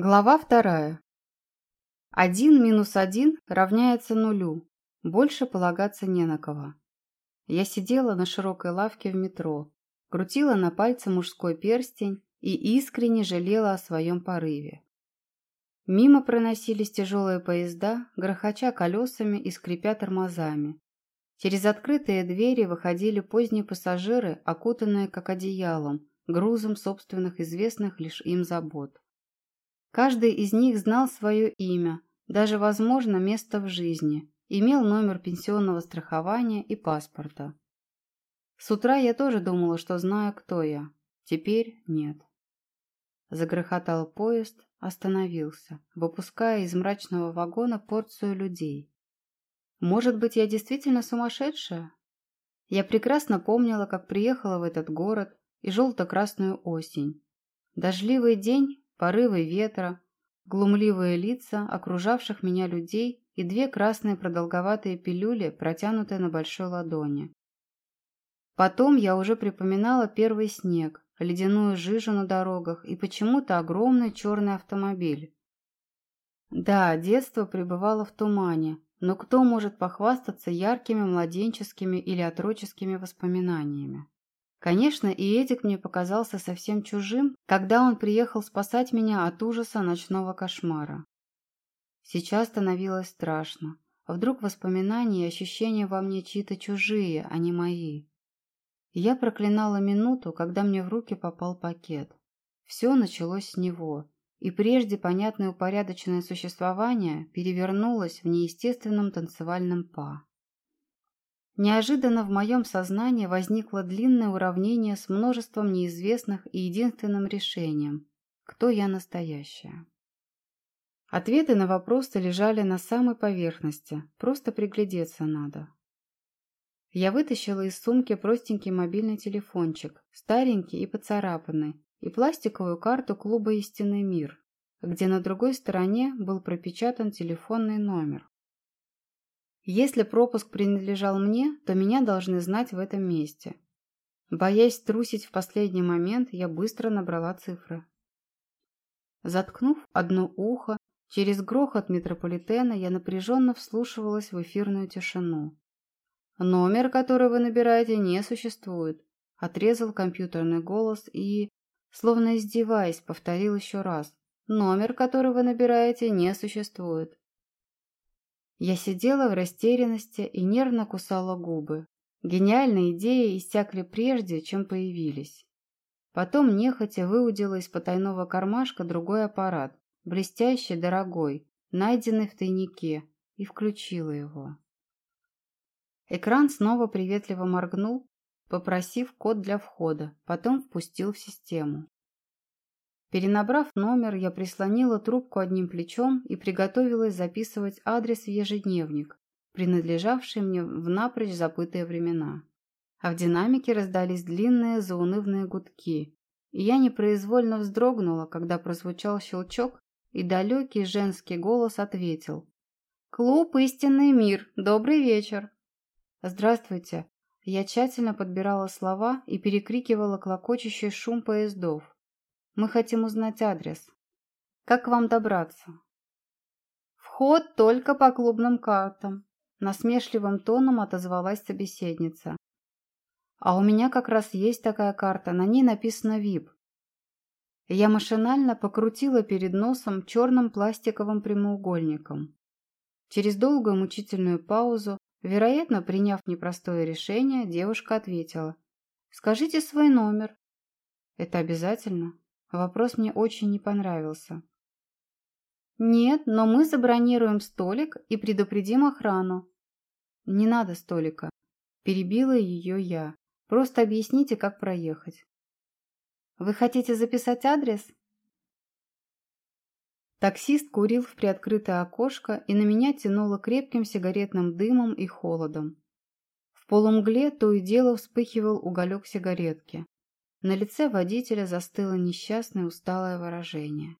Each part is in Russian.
Глава вторая. Один минус один равняется нулю. Больше полагаться не на кого. Я сидела на широкой лавке в метро, крутила на пальце мужской перстень и искренне жалела о своем порыве. Мимо проносились тяжелые поезда, грохоча колесами и скрипя тормозами. Через открытые двери выходили поздние пассажиры, окутанные как одеялом, грузом собственных известных лишь им забот. Каждый из них знал свое имя, даже, возможно, место в жизни, имел номер пенсионного страхования и паспорта. С утра я тоже думала, что знаю, кто я. Теперь нет. Загрохотал поезд, остановился, выпуская из мрачного вагона порцию людей. Может быть, я действительно сумасшедшая? Я прекрасно помнила, как приехала в этот город и желто-красную осень. Дождливый день порывы ветра, глумливые лица окружавших меня людей и две красные продолговатые пилюли, протянутые на большой ладони. Потом я уже припоминала первый снег, ледяную жижу на дорогах и почему-то огромный черный автомобиль. Да, детство пребывало в тумане, но кто может похвастаться яркими младенческими или отроческими воспоминаниями? Конечно, и Эдик мне показался совсем чужим, когда он приехал спасать меня от ужаса ночного кошмара. Сейчас становилось страшно. А вдруг воспоминания и ощущения во мне чьи-то чужие, а не мои? Я проклинала минуту, когда мне в руки попал пакет. Все началось с него, и прежде понятное упорядоченное существование перевернулось в неестественном танцевальном па. Неожиданно в моем сознании возникло длинное уравнение с множеством неизвестных и единственным решением – кто я настоящая. Ответы на вопросы лежали на самой поверхности, просто приглядеться надо. Я вытащила из сумки простенький мобильный телефончик, старенький и поцарапанный, и пластиковую карту клуба «Истинный мир», где на другой стороне был пропечатан телефонный номер. Если пропуск принадлежал мне, то меня должны знать в этом месте. Боясь трусить в последний момент, я быстро набрала цифры. Заткнув одно ухо, через грохот метрополитена я напряженно вслушивалась в эфирную тишину. «Номер, который вы набираете, не существует», — отрезал компьютерный голос и, словно издеваясь, повторил еще раз. «Номер, который вы набираете, не существует». Я сидела в растерянности и нервно кусала губы. Гениальные идеи иссякли прежде, чем появились. Потом нехотя выудила из потайного кармашка другой аппарат, блестящий, дорогой, найденный в тайнике, и включила его. Экран снова приветливо моргнул, попросив код для входа, потом впустил в систему. Перенабрав номер, я прислонила трубку одним плечом и приготовилась записывать адрес в ежедневник, принадлежавший мне в напрочь забытые времена. А в динамике раздались длинные заунывные гудки, и я непроизвольно вздрогнула, когда прозвучал щелчок, и далекий женский голос ответил. «Клуб «Истинный мир», добрый вечер!» «Здравствуйте!» Я тщательно подбирала слова и перекрикивала клокочущий шум поездов. Мы хотим узнать адрес. Как к вам добраться? Вход только по клубным картам. Насмешливым тоном отозвалась собеседница. А у меня как раз есть такая карта, на ней написано VIP. Я машинально покрутила перед носом черным пластиковым прямоугольником. Через долгую мучительную паузу, вероятно, приняв непростое решение, девушка ответила. «Скажите свой номер». «Это обязательно?» Вопрос мне очень не понравился. «Нет, но мы забронируем столик и предупредим охрану». «Не надо столика», – перебила ее я. «Просто объясните, как проехать». «Вы хотите записать адрес?» Таксист курил в приоткрытое окошко, и на меня тянуло крепким сигаретным дымом и холодом. В полумгле то и дело вспыхивал уголек сигаретки. На лице водителя застыло несчастное усталое выражение.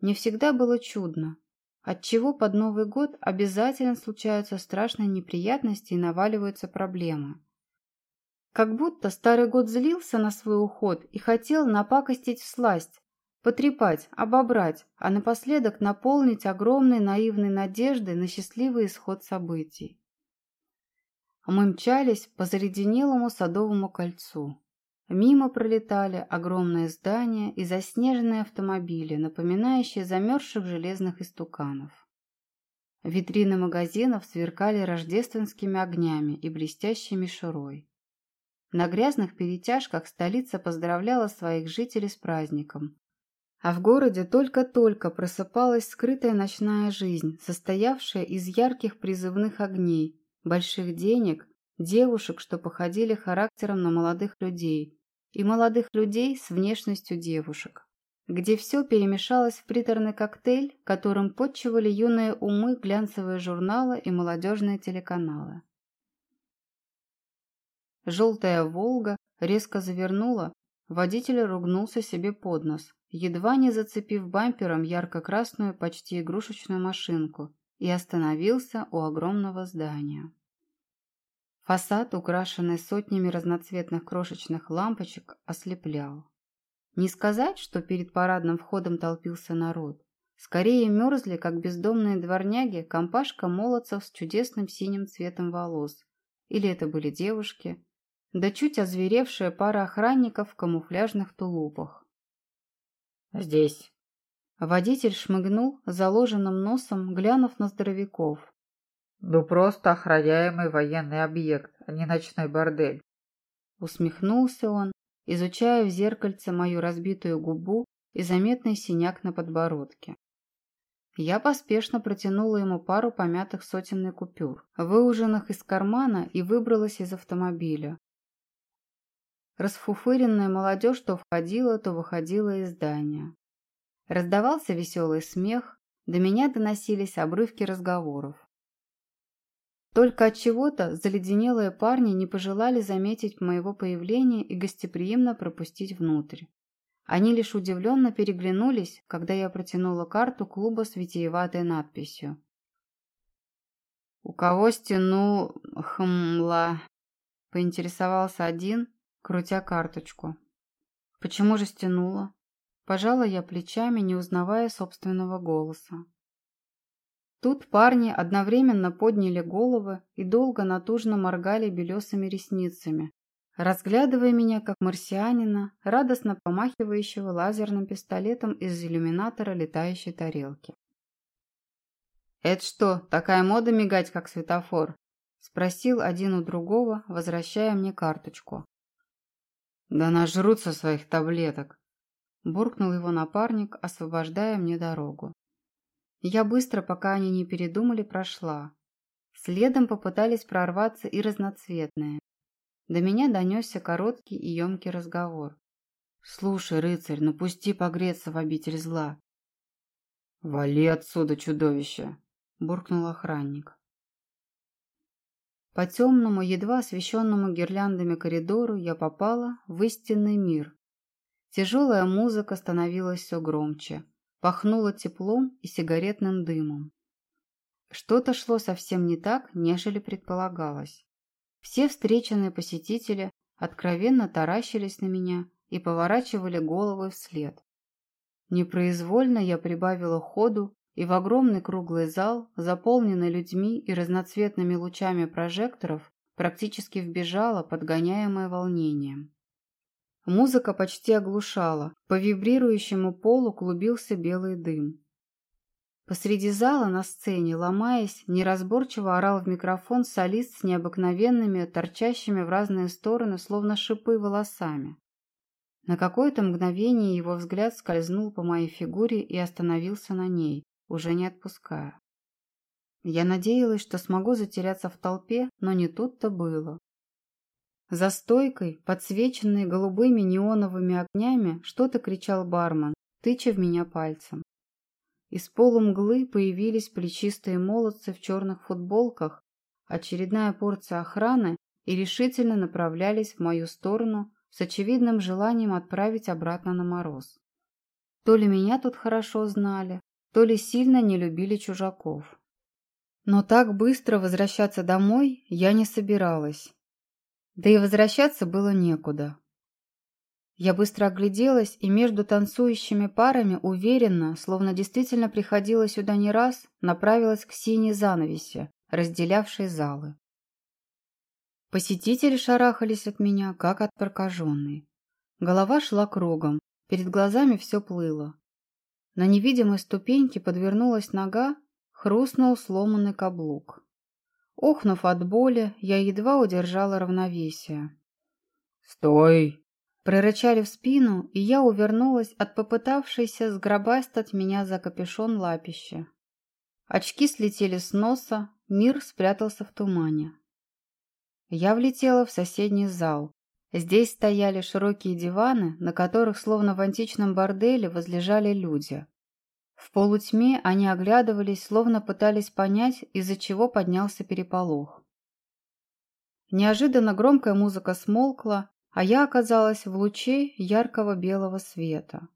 Мне всегда было чудно, отчего под Новый год обязательно случаются страшные неприятности и наваливаются проблемы. Как будто старый год злился на свой уход и хотел напакостить всласть, потрепать, обобрать, а напоследок наполнить огромной наивной надеждой на счастливый исход событий. Мы мчались по заледенелому садовому кольцу. Мимо пролетали огромные здания и заснеженные автомобили, напоминающие замерзших железных истуканов. Витрины магазинов сверкали рождественскими огнями и блестящей мишурой. На грязных перетяжках столица поздравляла своих жителей с праздником. А в городе только-только просыпалась скрытая ночная жизнь, состоявшая из ярких призывных огней, больших денег, девушек, что походили характером на молодых людей, и молодых людей с внешностью девушек, где все перемешалось в приторный коктейль, которым подчивали юные умы глянцевые журналы и молодежные телеканалы. Желтая «Волга» резко завернула, водитель ругнулся себе под нос, едва не зацепив бампером ярко-красную, почти игрушечную машинку, и остановился у огромного здания. Фасад, украшенный сотнями разноцветных крошечных лампочек, ослеплял. Не сказать, что перед парадным входом толпился народ. Скорее мерзли, как бездомные дворняги, компашка молодцев с чудесным синим цветом волос. Или это были девушки, да чуть озверевшая пара охранников в камуфляжных тулупах. «Здесь». Водитель шмыгнул заложенным носом, глянув на здоровяков. «Ну просто охраняемый военный объект, а не ночной бордель». Усмехнулся он, изучая в зеркальце мою разбитую губу и заметный синяк на подбородке. Я поспешно протянула ему пару помятых сотенных купюр, выуженных из кармана, и выбралась из автомобиля. Расфуфыренная молодежь то входила, то выходила из здания. Раздавался веселый смех, до меня доносились обрывки разговоров. Только от чего-то заледенелые парни не пожелали заметить моего появления и гостеприимно пропустить внутрь. Они лишь удивленно переглянулись, когда я протянула карту клуба с витиеватой надписью. «У кого стяну хмла?» – поинтересовался один, крутя карточку. «Почему же стянула?» Пожала я плечами, не узнавая собственного голоса. Тут парни одновременно подняли головы и долго натужно моргали белесыми ресницами, разглядывая меня как марсианина, радостно помахивающего лазерным пистолетом из иллюминатора летающей тарелки. «Это что, такая мода мигать, как светофор?» – спросил один у другого, возвращая мне карточку. «Да нажрутся своих таблеток!» – буркнул его напарник, освобождая мне дорогу. Я быстро, пока они не передумали, прошла. Следом попытались прорваться и разноцветные. До меня донесся короткий и емкий разговор. «Слушай, рыцарь, напусти погреться в обитель зла». «Вали отсюда, чудовище!» – буркнул охранник. По темному, едва освещенному гирляндами коридору я попала в истинный мир. Тяжелая музыка становилась все громче. Пахнуло теплом и сигаретным дымом. Что-то шло совсем не так, нежели предполагалось. Все встреченные посетители откровенно таращились на меня и поворачивали головы вслед. Непроизвольно я прибавила ходу и в огромный круглый зал, заполненный людьми и разноцветными лучами прожекторов, практически вбежала, подгоняемая волнением. Музыка почти оглушала, по вибрирующему полу клубился белый дым. Посреди зала на сцене, ломаясь, неразборчиво орал в микрофон солист с необыкновенными, торчащими в разные стороны, словно шипы волосами. На какое-то мгновение его взгляд скользнул по моей фигуре и остановился на ней, уже не отпуская. Я надеялась, что смогу затеряться в толпе, но не тут-то было. За стойкой, подсвеченной голубыми неоновыми огнями, что-то кричал бармен, тыча в меня пальцем. Из полумглы появились плечистые молодцы в черных футболках, очередная порция охраны и решительно направлялись в мою сторону с очевидным желанием отправить обратно на мороз. То ли меня тут хорошо знали, то ли сильно не любили чужаков. Но так быстро возвращаться домой я не собиралась. Да и возвращаться было некуда. Я быстро огляделась и между танцующими парами уверенно, словно действительно приходила сюда не раз, направилась к синей занавеси, разделявшей залы. Посетители шарахались от меня, как от прокаженной. Голова шла кругом, перед глазами все плыло. На невидимой ступеньке подвернулась нога, хрустнул сломанный каблук. Охнув от боли, я едва удержала равновесие. «Стой!» Прорычали в спину, и я увернулась от попытавшейся сгробастать меня за капюшон лапища. Очки слетели с носа, мир спрятался в тумане. Я влетела в соседний зал. Здесь стояли широкие диваны, на которых, словно в античном борделе, возлежали люди. В полутьме они оглядывались, словно пытались понять, из-за чего поднялся переполох. Неожиданно громкая музыка смолкла, а я оказалась в луче яркого белого света.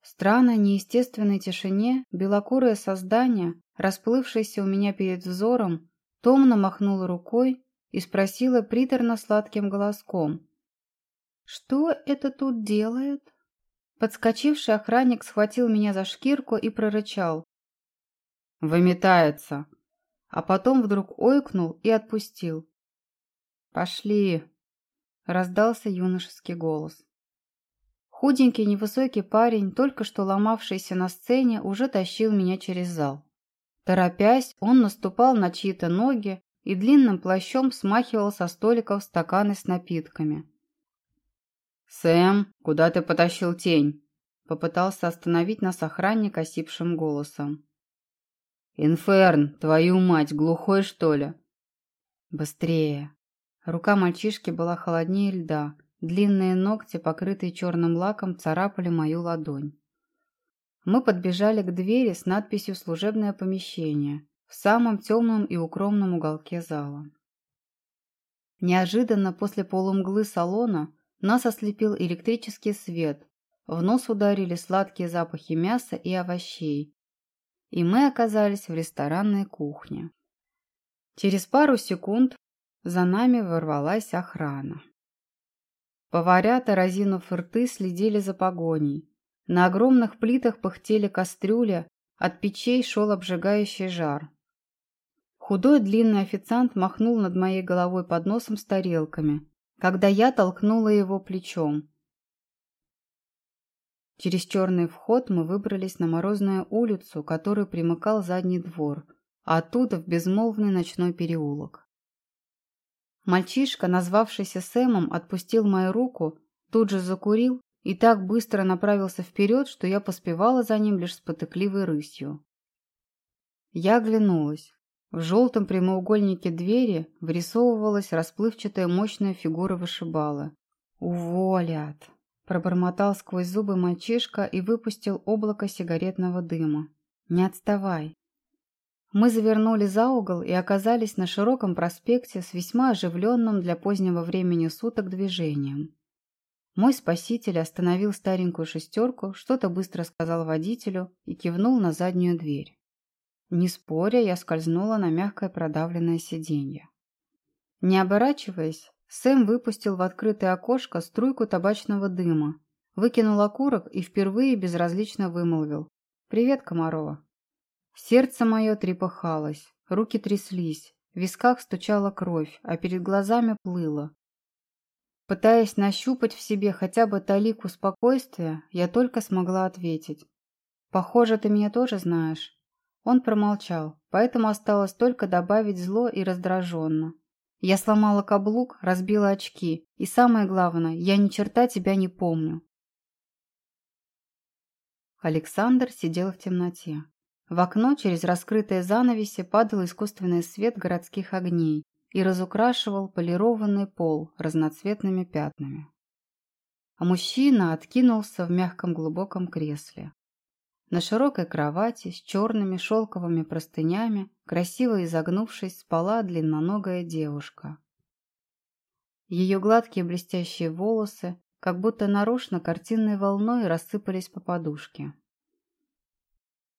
В странной неестественной тишине белокурое создание, расплывшееся у меня перед взором, томно махнуло рукой и спросила приторно-сладким голоском. «Что это тут делает?» Подскочивший охранник схватил меня за шкирку и прорычал. «Выметается!» А потом вдруг ойкнул и отпустил. «Пошли!» раздался юношеский голос. Худенький невысокий парень, только что ломавшийся на сцене, уже тащил меня через зал. Торопясь, он наступал на чьи-то ноги и длинным плащом смахивал со столиков стаканы с напитками. «Сэм, куда ты потащил тень?» Попытался остановить нас охранник осипшим голосом. «Инферн, твою мать, глухой, что ли?» «Быстрее!» Рука мальчишки была холоднее льда. Длинные ногти, покрытые черным лаком, царапали мою ладонь. Мы подбежали к двери с надписью «Служебное помещение» в самом темном и укромном уголке зала. Неожиданно после полумглы салона нас ослепил электрический свет, в нос ударили сладкие запахи мяса и овощей, и мы оказались в ресторанной кухне. Через пару секунд за нами ворвалась охрана. Поварята, разинув рты, следили за погоней. На огромных плитах пыхтели кастрюли, от печей шел обжигающий жар. Худой длинный официант махнул над моей головой подносом с тарелками, когда я толкнула его плечом. Через черный вход мы выбрались на морозную улицу, которой примыкал задний двор, а оттуда в безмолвный ночной переулок. Мальчишка, назвавшийся Сэмом, отпустил мою руку, тут же закурил и так быстро направился вперед, что я поспевала за ним лишь с потыкливой рысью. Я оглянулась. В желтом прямоугольнике двери вырисовывалась расплывчатая мощная фигура вышибала. «Уволят!» – пробормотал сквозь зубы мальчишка и выпустил облако сигаретного дыма. «Не отставай!» Мы завернули за угол и оказались на широком проспекте с весьма оживленным для позднего времени суток движением. Мой спаситель остановил старенькую шестерку, что-то быстро сказал водителю и кивнул на заднюю дверь. Не споря, я скользнула на мягкое продавленное сиденье. Не оборачиваясь, Сэм выпустил в открытое окошко струйку табачного дыма, выкинул окурок и впервые безразлично вымолвил «Привет, Комарова». Сердце мое трепыхалось, руки тряслись, в висках стучала кровь, а перед глазами плыло. Пытаясь нащупать в себе хотя бы талику спокойствия, я только смогла ответить. «Похоже, ты меня тоже знаешь». Он промолчал, поэтому осталось только добавить зло и раздраженно. Я сломала каблук, разбила очки, и самое главное, я ни черта тебя не помню. Александр сидел в темноте. В окно через раскрытые занавеси падал искусственный свет городских огней и разукрашивал полированный пол разноцветными пятнами. А мужчина откинулся в мягком глубоком кресле. На широкой кровати с черными шелковыми простынями, красиво изогнувшись, спала длинноногая девушка. Ее гладкие блестящие волосы, как будто нарочно картинной волной рассыпались по подушке.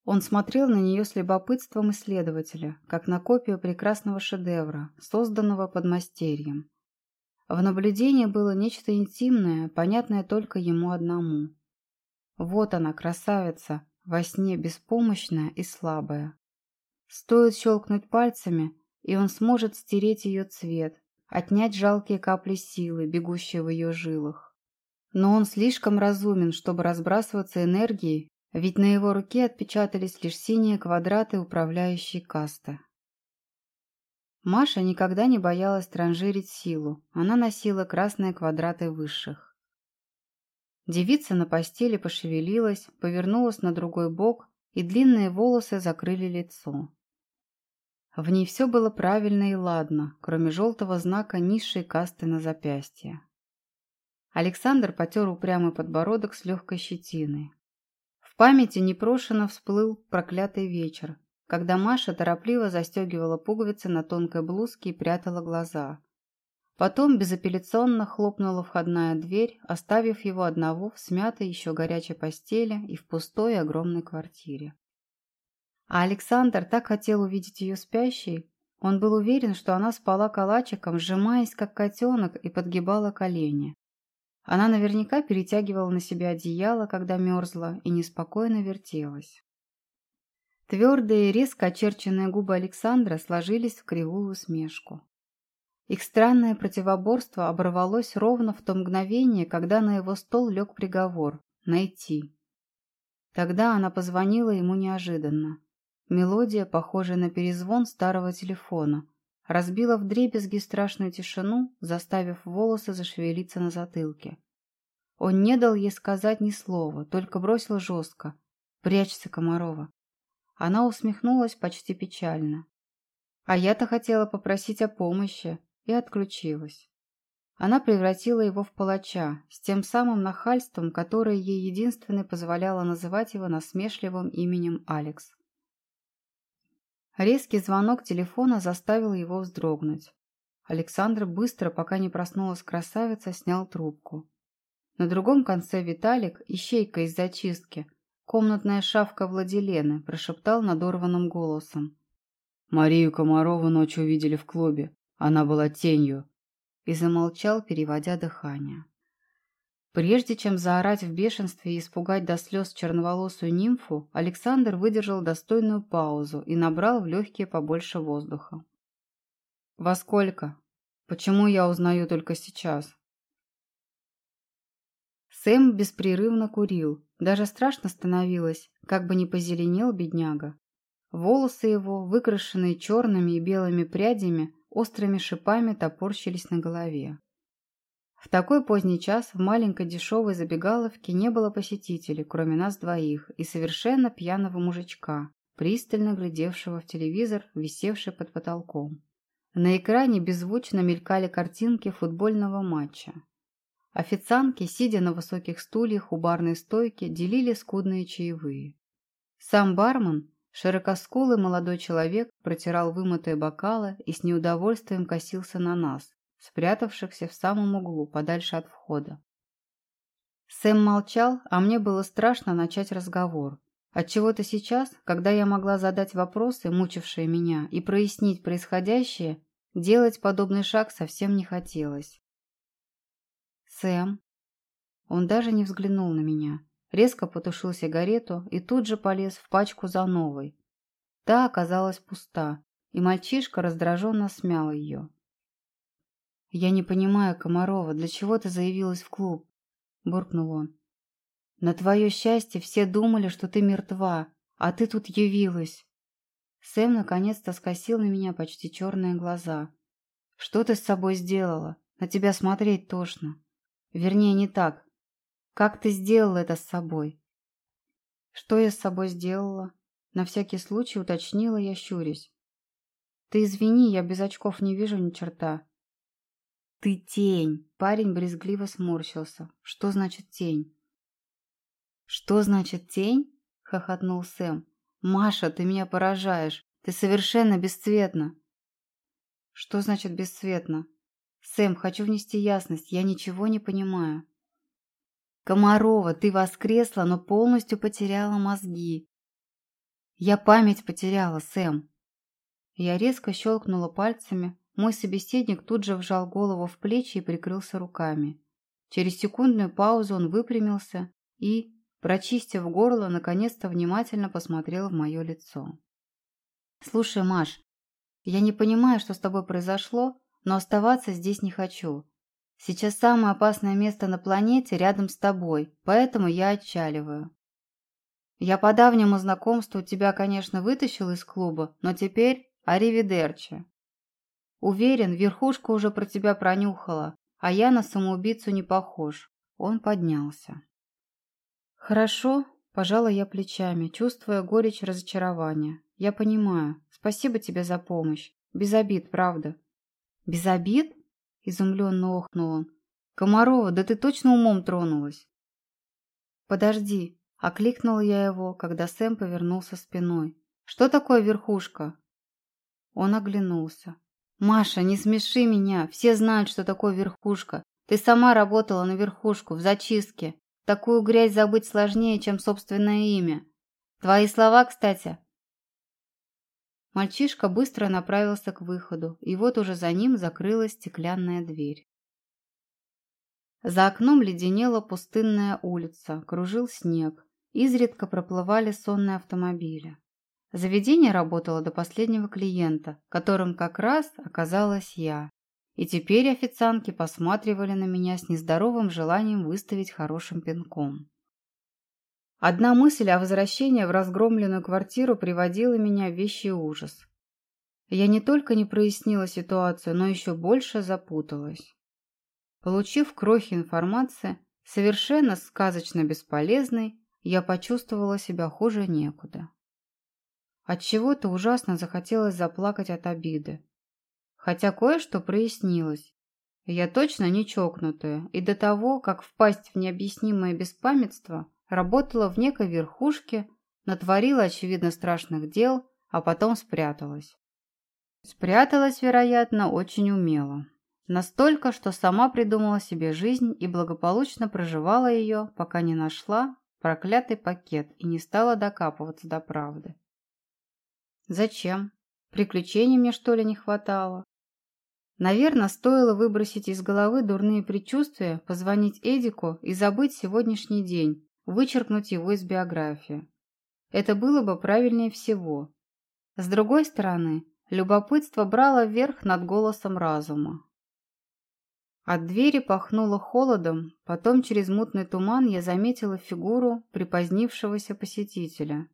Он смотрел на нее с любопытством исследователя, как на копию прекрасного шедевра, созданного подмастерьем. В наблюдении было нечто интимное, понятное только ему одному. Вот она, красавица, во сне беспомощная и слабая. Стоит щелкнуть пальцами, и он сможет стереть ее цвет, отнять жалкие капли силы, бегущие в ее жилах. Но он слишком разумен, чтобы разбрасываться энергией, ведь на его руке отпечатались лишь синие квадраты управляющей касты. Маша никогда не боялась транжирить силу, она носила красные квадраты высших. Девица на постели пошевелилась, повернулась на другой бок, и длинные волосы закрыли лицо. В ней все было правильно и ладно, кроме желтого знака низшей касты на запястье. Александр потер упрямый подбородок с легкой щетиной. В памяти непрошено всплыл проклятый вечер, когда Маша торопливо застегивала пуговицы на тонкой блузке и прятала глаза. Потом безапелляционно хлопнула входная дверь, оставив его одного в смятой еще горячей постели и в пустой огромной квартире. А Александр так хотел увидеть ее спящей, он был уверен, что она спала калачиком, сжимаясь как котенок и подгибала колени. Она наверняка перетягивала на себя одеяло, когда мерзла, и неспокойно вертелась. Твердые, резко очерченные губы Александра сложились в кривую усмешку. Их странное противоборство оборвалось ровно в то мгновение, когда на его стол лег приговор – найти. Тогда она позвонила ему неожиданно. Мелодия, похожая на перезвон старого телефона, разбила вдребезги страшную тишину, заставив волосы зашевелиться на затылке. Он не дал ей сказать ни слова, только бросил жестко. «Прячься, Комарова». Она усмехнулась почти печально. А я-то хотела попросить о помощи и отключилась. Она превратила его в палача, с тем самым нахальством, которое ей единственное позволяло называть его насмешливым именем Алекс. Резкий звонок телефона заставил его вздрогнуть. Александр быстро, пока не проснулась красавица, снял трубку. На другом конце Виталик, ищейка из зачистки, Комнатная шавка Владилены прошептал надорванным голосом. Марию Комарову ночью видели в клубе. Она была тенью. И замолчал, переводя дыхание. Прежде чем заорать в бешенстве и испугать до слез черноволосую нимфу, Александр выдержал достойную паузу и набрал в легкие побольше воздуха. «Во сколько? Почему я узнаю только сейчас?» Сэм беспрерывно курил. Даже страшно становилось, как бы не позеленел бедняга. Волосы его, выкрашенные черными и белыми прядями, острыми шипами топорщились на голове. В такой поздний час в маленькой дешевой забегаловке не было посетителей, кроме нас двоих, и совершенно пьяного мужичка, пристально глядевшего в телевизор, висевший под потолком. На экране беззвучно мелькали картинки футбольного матча. Официантки, сидя на высоких стульях у барной стойки, делили скудные чаевые. Сам бармен, широкоскулый молодой человек, протирал вымытые бокалы и с неудовольствием косился на нас, спрятавшихся в самом углу, подальше от входа. Сэм молчал, а мне было страшно начать разговор. Отчего-то сейчас, когда я могла задать вопросы, мучившие меня, и прояснить происходящее, делать подобный шаг совсем не хотелось. «Сэм?» Он даже не взглянул на меня. Резко потушил сигарету и тут же полез в пачку за новой. Та оказалась пуста, и мальчишка раздраженно смял ее. «Я не понимаю, Комарова, для чего ты заявилась в клуб?» – буркнул он. «На твое счастье все думали, что ты мертва, а ты тут явилась». Сэм наконец-то скосил на меня почти черные глаза. «Что ты с собой сделала? На тебя смотреть тошно». Вернее, не так. Как ты сделал это с собой? Что я с собой сделала? На всякий случай уточнила я, щурясь. Ты извини, я без очков не вижу ни черта. Ты тень. Парень брезгливо сморщился. Что значит тень? Что значит тень? Хохотнул Сэм. Маша, ты меня поражаешь. Ты совершенно бесцветна. Что значит бесцветно? «Сэм, хочу внести ясность, я ничего не понимаю». «Комарова, ты воскресла, но полностью потеряла мозги». «Я память потеряла, Сэм». Я резко щелкнула пальцами, мой собеседник тут же вжал голову в плечи и прикрылся руками. Через секундную паузу он выпрямился и, прочистив горло, наконец-то внимательно посмотрел в мое лицо. «Слушай, Маш, я не понимаю, что с тобой произошло, но оставаться здесь не хочу. Сейчас самое опасное место на планете рядом с тобой, поэтому я отчаливаю. Я по давнему знакомству тебя, конечно, вытащил из клуба, но теперь аривидерчи. Уверен, верхушка уже про тебя пронюхала, а я на самоубийцу не похож. Он поднялся. Хорошо, пожала я плечами, чувствуя горечь разочарования. Я понимаю. Спасибо тебе за помощь. Без обид, правда. Без обид? Изумленно охнул он. Комарова, да ты точно умом тронулась. Подожди, окликнул я его, когда Сэм повернулся спиной. Что такое верхушка? Он оглянулся. «Маша, не смеши меня. Все знают, что такое верхушка. Ты сама работала на верхушку, в зачистке. Такую грязь забыть сложнее, чем собственное имя. Твои слова, кстати». Мальчишка быстро направился к выходу, и вот уже за ним закрылась стеклянная дверь. За окном леденела пустынная улица, кружил снег, изредка проплывали сонные автомобили. Заведение работало до последнего клиента, которым как раз оказалась я. И теперь официантки посматривали на меня с нездоровым желанием выставить хорошим пинком. Одна мысль о возвращении в разгромленную квартиру приводила меня в вещий ужас. Я не только не прояснила ситуацию, но еще больше запуталась. Получив крохи информации, совершенно сказочно бесполезной, я почувствовала себя хуже некуда. Отчего-то ужасно захотелось заплакать от обиды. Хотя кое-что прояснилось. Я точно не чокнутая, и до того, как впасть в необъяснимое беспамятство, работала в некой верхушке, натворила, очевидно, страшных дел, а потом спряталась. Спряталась, вероятно, очень умело. Настолько, что сама придумала себе жизнь и благополучно проживала ее, пока не нашла проклятый пакет и не стала докапываться до правды. Зачем? Приключений мне, что ли, не хватало? Наверное, стоило выбросить из головы дурные предчувствия, позвонить Эдику и забыть сегодняшний день, вычеркнуть его из биографии. Это было бы правильнее всего. С другой стороны, любопытство брало верх над голосом разума. От двери пахнуло холодом, потом через мутный туман я заметила фигуру припозднившегося посетителя.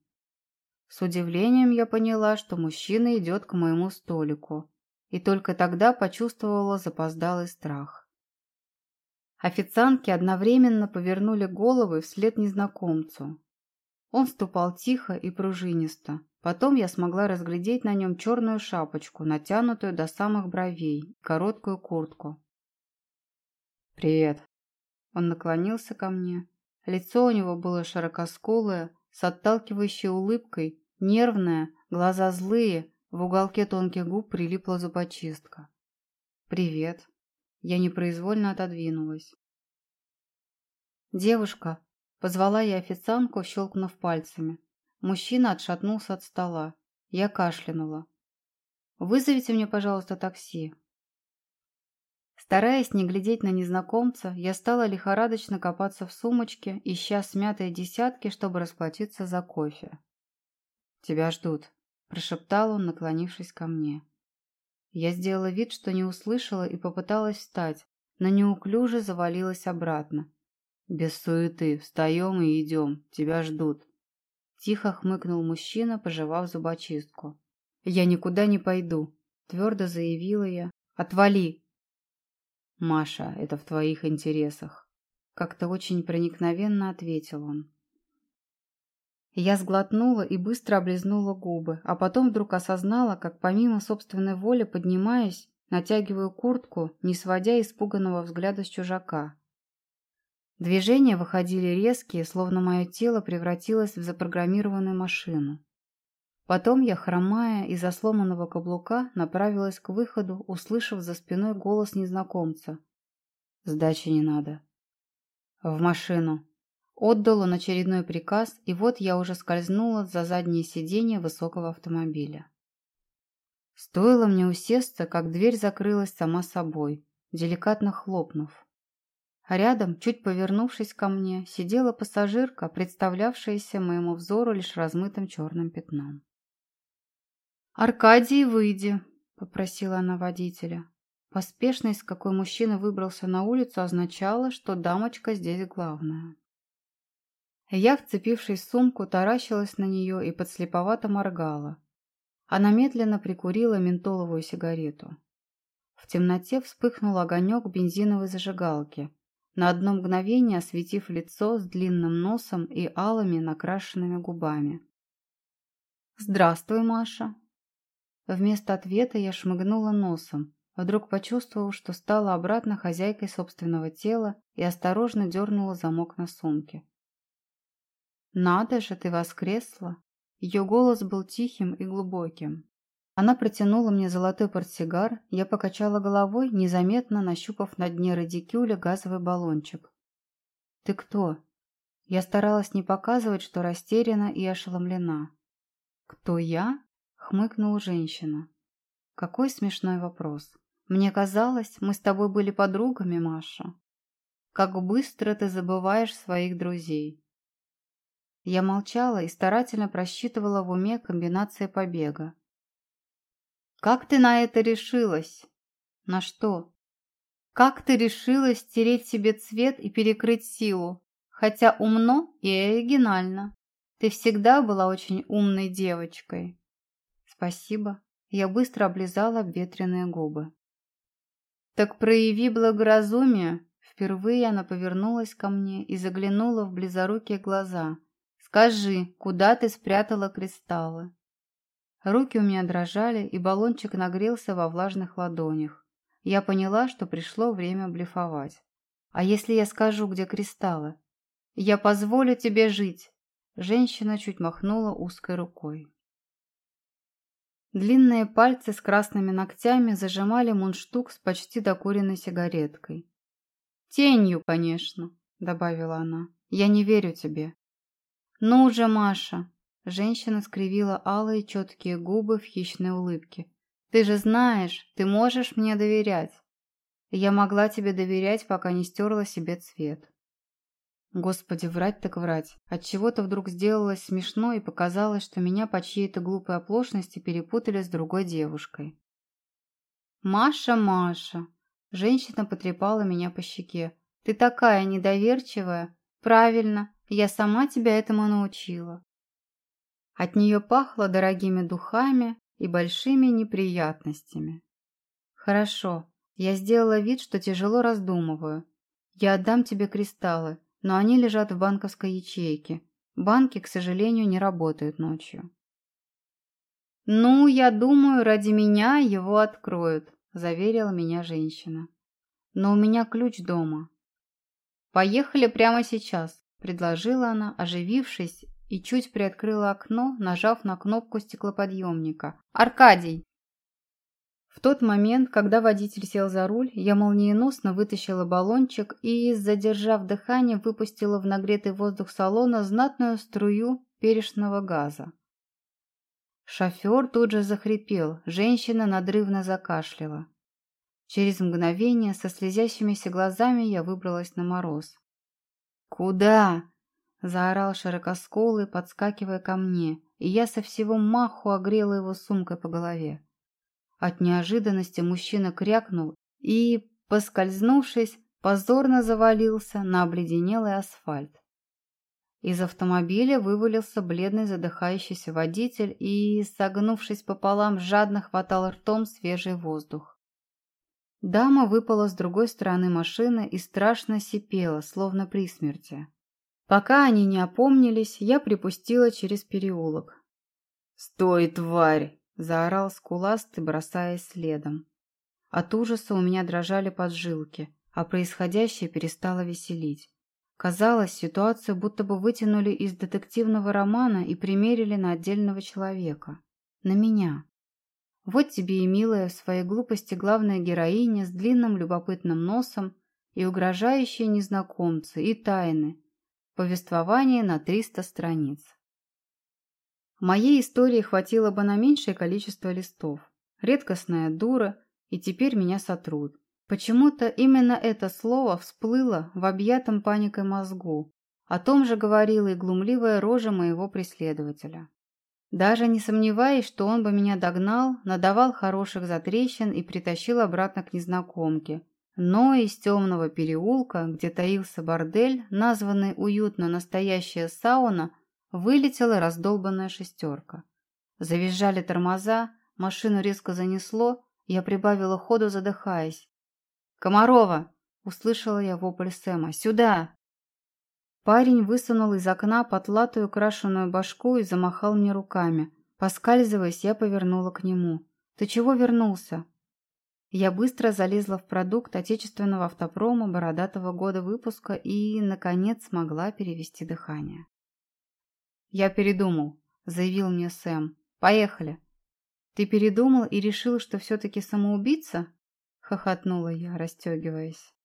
С удивлением я поняла, что мужчина идет к моему столику, и только тогда почувствовала запоздалый страх. Официантки одновременно повернули головы вслед незнакомцу. Он ступал тихо и пружинисто. Потом я смогла разглядеть на нем черную шапочку, натянутую до самых бровей, короткую куртку. «Привет». Он наклонился ко мне. Лицо у него было широкоскулое, с отталкивающей улыбкой, нервная, глаза злые, в уголке тонких губ прилипла зубочистка. «Привет». Я непроизвольно отодвинулась. «Девушка», — позвала я официантку, щелкнув пальцами. Мужчина отшатнулся от стола. Я кашлянула. «Вызовите мне, пожалуйста, такси». Стараясь не глядеть на незнакомца, я стала лихорадочно копаться в сумочке, ища смятые десятки, чтобы расплатиться за кофе. «Тебя ждут», – прошептал он, наклонившись ко мне. Я сделала вид, что не услышала и попыталась встать, но неуклюже завалилась обратно. «Без суеты, встаем и идем, тебя ждут». Тихо хмыкнул мужчина, пожевав зубочистку. «Я никуда не пойду», – твердо заявила я. «Отвали!» «Маша, это в твоих интересах», — как-то очень проникновенно ответил он. Я сглотнула и быстро облизнула губы, а потом вдруг осознала, как помимо собственной воли поднимаюсь, натягиваю куртку, не сводя испуганного взгляда с чужака. Движения выходили резкие, словно мое тело превратилось в запрограммированную машину. Потом я, хромая из-за сломанного каблука, направилась к выходу, услышав за спиной голос незнакомца. «Сдачи не надо». «В машину». Отдал он очередной приказ, и вот я уже скользнула за заднее сиденье высокого автомобиля. Стоило мне усесться, как дверь закрылась сама собой, деликатно хлопнув. А рядом, чуть повернувшись ко мне, сидела пассажирка, представлявшаяся моему взору лишь размытым черным пятном. «Аркадий, выйди!» — попросила она водителя. Поспешность, с какой мужчина выбрался на улицу, означала, что дамочка здесь главная. Я, вцепившись в сумку, таращилась на нее и подслеповато моргала, она медленно прикурила ментоловую сигарету. В темноте вспыхнул огонек бензиновой зажигалки, на одно мгновение осветив лицо с длинным носом и алыми накрашенными губами. «Здравствуй, Маша!» Вместо ответа я шмыгнула носом, вдруг почувствовав, что стала обратно хозяйкой собственного тела и осторожно дернула замок на сумке. «Надо же, ты воскресла!» Ее голос был тихим и глубоким. Она протянула мне золотой портсигар, я покачала головой, незаметно нащупав на дне радикюля газовый баллончик. «Ты кто?» Я старалась не показывать, что растеряна и ошеломлена. «Кто я?» — хмыкнула женщина. «Какой смешной вопрос. Мне казалось, мы с тобой были подругами, Маша. Как быстро ты забываешь своих друзей. Я молчала и старательно просчитывала в уме комбинации побега. «Как ты на это решилась?» «На что?» «Как ты решилась стереть себе цвет и перекрыть силу? Хотя умно и оригинально. Ты всегда была очень умной девочкой». «Спасибо». Я быстро облизала обветренные губы. «Так прояви благоразумие». Впервые она повернулась ко мне и заглянула в близорукие глаза – Скажи, куда ты спрятала кристаллы?» Руки у меня дрожали, и баллончик нагрелся во влажных ладонях. Я поняла, что пришло время блефовать. «А если я скажу, где кристаллы?» «Я позволю тебе жить!» Женщина чуть махнула узкой рукой. Длинные пальцы с красными ногтями зажимали мундштук с почти докуренной сигареткой. «Тенью, конечно», — добавила она. «Я не верю тебе. «Ну же, Маша!» Женщина скривила алые четкие губы в хищной улыбке. «Ты же знаешь, ты можешь мне доверять!» «Я могла тебе доверять, пока не стерла себе цвет». Господи, врать так врать. Отчего-то вдруг сделалось смешно и показалось, что меня по чьей-то глупой оплошности перепутали с другой девушкой. «Маша, Маша!» Женщина потрепала меня по щеке. «Ты такая недоверчивая!» «Правильно, я сама тебя этому научила. От нее пахло дорогими духами и большими неприятностями. Хорошо, я сделала вид, что тяжело раздумываю. Я отдам тебе кристаллы, но они лежат в банковской ячейке. Банки, к сожалению, не работают ночью. «Ну, я думаю, ради меня его откроют», – заверила меня женщина. «Но у меня ключ дома». «Поехали прямо сейчас», предложила она, оживившись, и чуть приоткрыла окно, нажав на кнопку стеклоподъемника. «Аркадий!» В тот момент, когда водитель сел за руль, я молниеносно вытащила баллончик и, задержав дыхание, выпустила в нагретый воздух салона знатную струю перечного газа. Шофер тут же захрипел, женщина надрывно закашляла. Через мгновение со слезящимися глазами я выбралась на мороз. «Куда?» – заорал широкосколый, подскакивая ко мне, и я со всего маху огрела его сумкой по голове. От неожиданности мужчина крякнул и, поскользнувшись, позорно завалился на обледенелый асфальт. Из автомобиля вывалился бледный задыхающийся водитель и, согнувшись пополам, жадно хватал ртом свежий воздух. Дама выпала с другой стороны машины и страшно сипела, словно при смерти. Пока они не опомнились, я припустила через переулок. «Стой, тварь!» – заорал скуластый, бросаясь следом. От ужаса у меня дрожали поджилки, а происходящее перестало веселить. Казалось, ситуацию будто бы вытянули из детективного романа и примерили на отдельного человека. На меня. Вот тебе и милая в своей глупости главная героиня с длинным любопытным носом и угрожающие незнакомцы и тайны. Повествование на 300 страниц. Моей истории хватило бы на меньшее количество листов. редкостная дура, и теперь меня сотрут. Почему-то именно это слово всплыло в объятом паникой мозгу. О том же говорила и глумливая рожа моего преследователя. Даже не сомневаясь, что он бы меня догнал, надавал хороших затрещин и притащил обратно к незнакомке. Но из темного переулка, где таился бордель, названный уютно «настоящая сауна», вылетела раздолбанная шестерка. Завизжали тормоза, машину резко занесло, я прибавила ходу, задыхаясь. «Комарова!» — услышала я вопль Сэма. «Сюда!» Парень высунул из окна потлатую крашеную башку и замахал мне руками. Поскальзываясь, я повернула к нему. «Ты чего вернулся?» Я быстро залезла в продукт отечественного автопрома бородатого года выпуска и, наконец, смогла перевести дыхание. «Я передумал», — заявил мне Сэм. «Поехали». «Ты передумал и решил, что все-таки самоубийца?» — хохотнула я, расстегиваясь.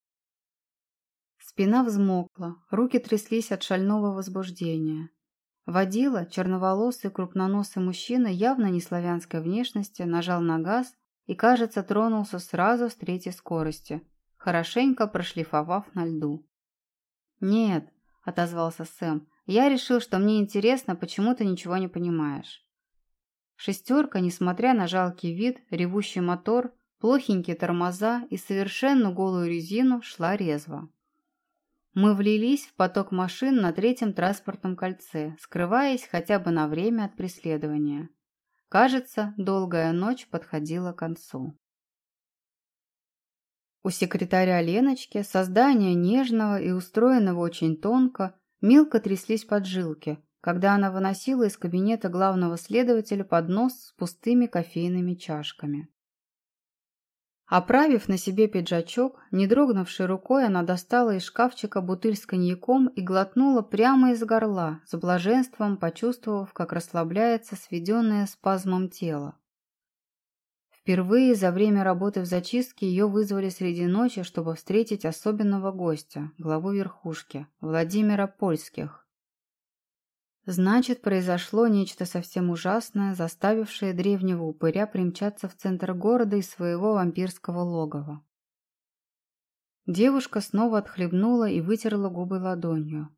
Спина взмокла, руки тряслись от шального возбуждения. Водила, черноволосый крупноносый мужчина явно не славянской внешности, нажал на газ и, кажется, тронулся сразу с третьей скорости, хорошенько прошлифовав на льду. «Нет», — отозвался Сэм, — «я решил, что мне интересно, почему ты ничего не понимаешь». Шестерка, несмотря на жалкий вид, ревущий мотор, плохенькие тормоза и совершенно голую резину, шла резво. Мы влились в поток машин на третьем транспортном кольце, скрываясь хотя бы на время от преследования. Кажется, долгая ночь подходила к концу. У секретаря Леночки, создания нежного и устроенного очень тонко, мелко тряслись поджилки, когда она выносила из кабинета главного следователя поднос с пустыми кофейными чашками. Оправив на себе пиджачок, не дрогнувшей рукой, она достала из шкафчика бутыль с коньяком и глотнула прямо из горла, с блаженством почувствовав, как расслабляется сведенное спазмом тело. Впервые за время работы в зачистке ее вызвали среди ночи, чтобы встретить особенного гостя, главу верхушки, Владимира Польских. Значит, произошло нечто совсем ужасное, заставившее древнего упыря примчаться в центр города из своего вампирского логова. Девушка снова отхлебнула и вытерла губы ладонью.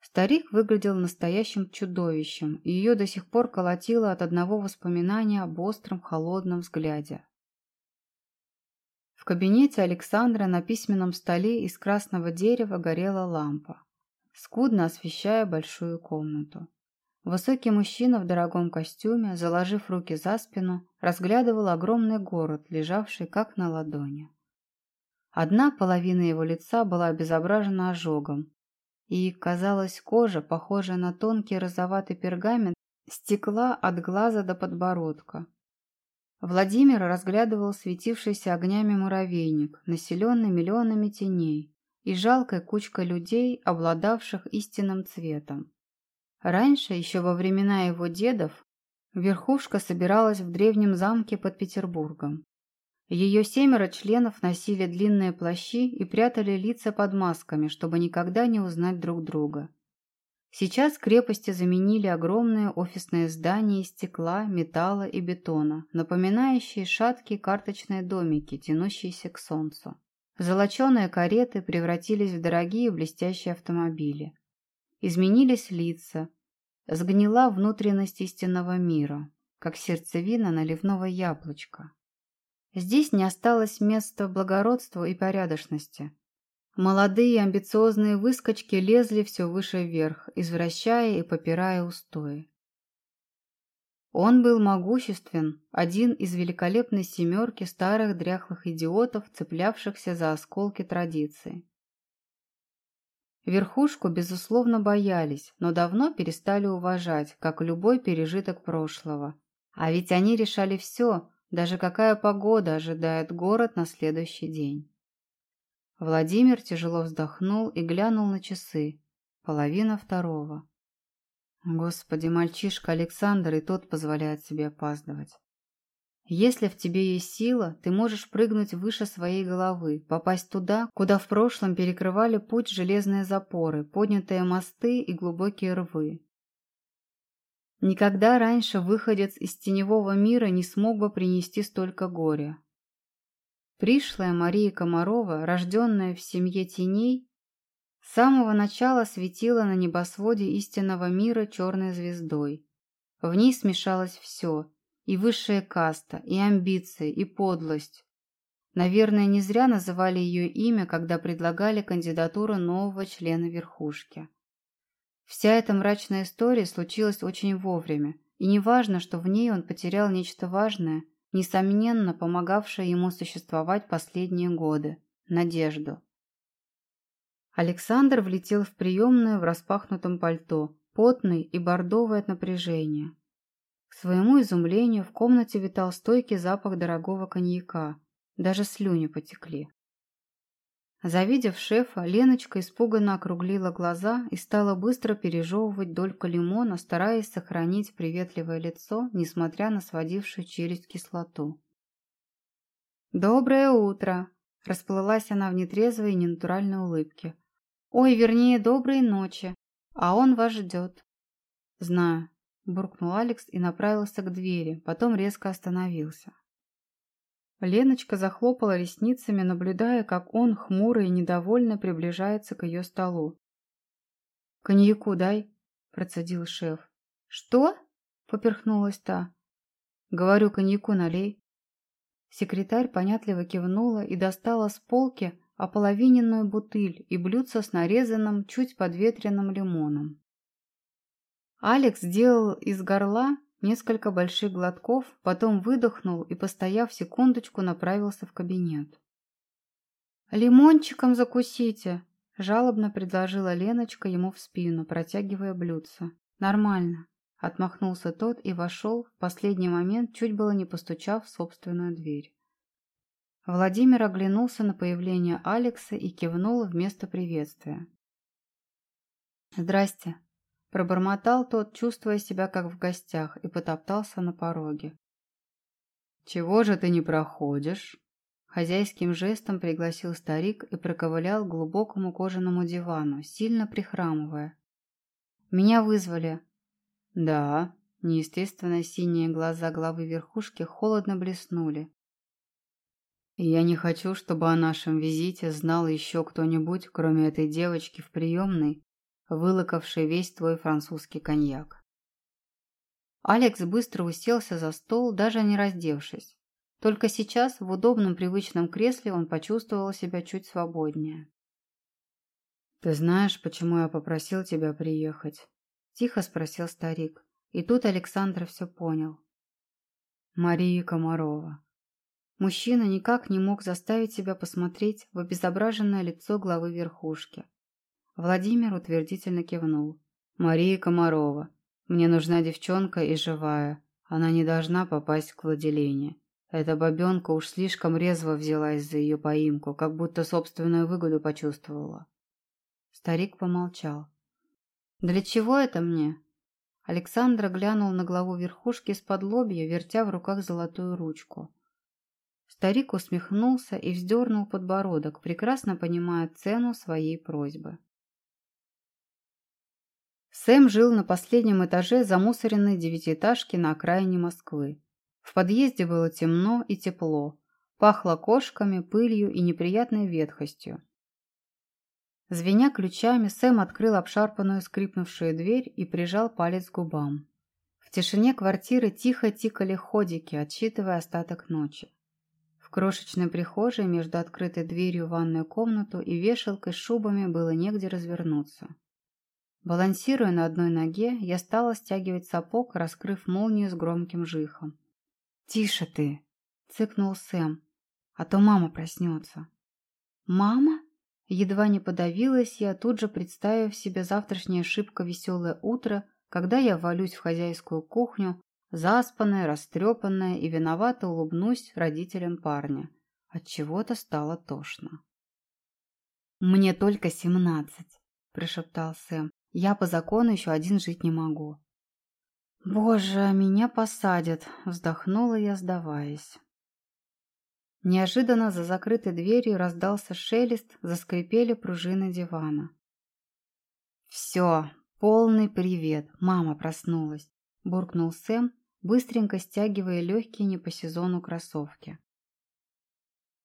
Старик выглядел настоящим чудовищем, и ее до сих пор колотило от одного воспоминания об остром холодном взгляде. В кабинете Александра на письменном столе из красного дерева горела лампа скудно освещая большую комнату. Высокий мужчина в дорогом костюме, заложив руки за спину, разглядывал огромный город, лежавший как на ладони. Одна половина его лица была обезображена ожогом, и, казалось, кожа, похожая на тонкий розоватый пергамент, стекла от глаза до подбородка. Владимир разглядывал светившийся огнями муравейник, населенный миллионами теней, и жалкой кучкой людей, обладавших истинным цветом. Раньше, еще во времена его дедов, верхушка собиралась в древнем замке под Петербургом. Ее семеро членов носили длинные плащи и прятали лица под масками, чтобы никогда не узнать друг друга. Сейчас крепости заменили огромные офисные здания из стекла, металла и бетона, напоминающие шаткие карточные домики, тянущиеся к солнцу. Золоченые кареты превратились в дорогие блестящие автомобили. Изменились лица, сгнила внутренность истинного мира, как сердцевина наливного яблочка. Здесь не осталось места благородству и порядочности. Молодые амбициозные выскочки лезли все выше вверх, извращая и попирая устои. Он был могуществен, один из великолепной семерки старых дряхлых идиотов, цеплявшихся за осколки традиции. Верхушку, безусловно, боялись, но давно перестали уважать, как любой пережиток прошлого. А ведь они решали все, даже какая погода ожидает город на следующий день. Владимир тяжело вздохнул и глянул на часы. Половина второго. Господи, мальчишка Александр и тот позволяет себе опаздывать. Если в тебе есть сила, ты можешь прыгнуть выше своей головы, попасть туда, куда в прошлом перекрывали путь железные запоры, поднятые мосты и глубокие рвы. Никогда раньше выходец из теневого мира не смог бы принести столько горя. Пришлая Мария Комарова, рожденная в семье теней, с самого начала светила на небосводе истинного мира черной звездой. В ней смешалось все – и высшая каста, и амбиции, и подлость. Наверное, не зря называли ее имя, когда предлагали кандидатуру нового члена верхушки. Вся эта мрачная история случилась очень вовремя, и неважно, что в ней он потерял нечто важное, несомненно помогавшее ему существовать последние годы – надежду. Александр влетел в приемную в распахнутом пальто, потный и бордовый от напряжения. К своему изумлению в комнате витал стойкий запах дорогого коньяка, даже слюни потекли. Завидев шефа, Леночка испуганно округлила глаза и стала быстро пережевывать дольку лимона, стараясь сохранить приветливое лицо, несмотря на сводившую челюсть кислоту. «Доброе утро!» – расплылась она в нетрезвой и ненатуральной улыбке. «Ой, вернее, доброй ночи, а он вас ждет». «Знаю», – буркнул Алекс и направился к двери, потом резко остановился. Леночка захлопала ресницами, наблюдая, как он, хмурый и недовольно, приближается к ее столу. «Коньяку дай», – процедил шеф. «Что?» – поперхнулась та. «Говорю, коньяку налей». Секретарь понятливо кивнула и достала с полки ополовиненную бутыль и блюдце с нарезанным, чуть подветренным лимоном. Алекс сделал из горла несколько больших глотков, потом выдохнул и, постояв секундочку, направился в кабинет. «Лимончиком закусите!» – жалобно предложила Леночка ему в спину, протягивая блюдце. «Нормально», – отмахнулся тот и вошел, в последний момент чуть было не постучав в собственную дверь. Владимир оглянулся на появление Алекса и кивнул вместо приветствия. «Здрасте», Пробормотал тот, чувствуя себя как в гостях, и потоптался на пороге. «Чего же ты не проходишь?» Хозяйским жестом пригласил старик и проковылял к глубокому кожаному дивану, сильно прихрамывая. «Меня вызвали». «Да». Неестественно синие глаза главы верхушки холодно блеснули. «Я не хочу, чтобы о нашем визите знал еще кто-нибудь, кроме этой девочки в приемной вылокавший весь твой французский коньяк. Алекс быстро уселся за стол, даже не раздевшись. Только сейчас, в удобном привычном кресле, он почувствовал себя чуть свободнее. «Ты знаешь, почему я попросил тебя приехать?» – тихо спросил старик. И тут Александр все понял. Мария Комарова. Мужчина никак не мог заставить себя посмотреть в обезображенное лицо главы верхушки. Владимир утвердительно кивнул. «Мария Комарова. Мне нужна девчонка и живая. Она не должна попасть к Владилене. Эта бабенка уж слишком резво взялась за ее поимку, как будто собственную выгоду почувствовала». Старик помолчал. «Для чего это мне?» Александра глянул на главу верхушки из-под лобья, вертя в руках золотую ручку. Старик усмехнулся и вздернул подбородок, прекрасно понимая цену своей просьбы. Сэм жил на последнем этаже замусоренной девятиэтажки на окраине Москвы. В подъезде было темно и тепло, пахло кошками, пылью и неприятной ветхостью. Звеня ключами, Сэм открыл обшарпанную скрипнувшую дверь и прижал палец к губам. В тишине квартиры тихо тикали ходики, отсчитывая остаток ночи. Крошечной прихожей между открытой дверью в ванную комнату и вешалкой с шубами было негде развернуться. Балансируя на одной ноге, я стала стягивать сапог, раскрыв молнию с громким жихом. «Тише ты!» — цыкнул Сэм. «А то мама проснется». «Мама?» Едва не подавилась я, тут же представив себе завтрашнее шибко веселое утро, когда я валюсь в хозяйскую кухню, заспанная, растрепанная и виновато улыбнусь родителям парня. От чего то стало тошно. «Мне только семнадцать», – прошептал Сэм. Я по закону еще один жить не могу. Боже, меня посадят, вздохнула я, сдаваясь. Неожиданно за закрытой дверью раздался шелест, заскрипели пружины дивана. Все, полный привет, мама проснулась. Буркнул Сэм, быстренько стягивая легкие не по сезону кроссовки.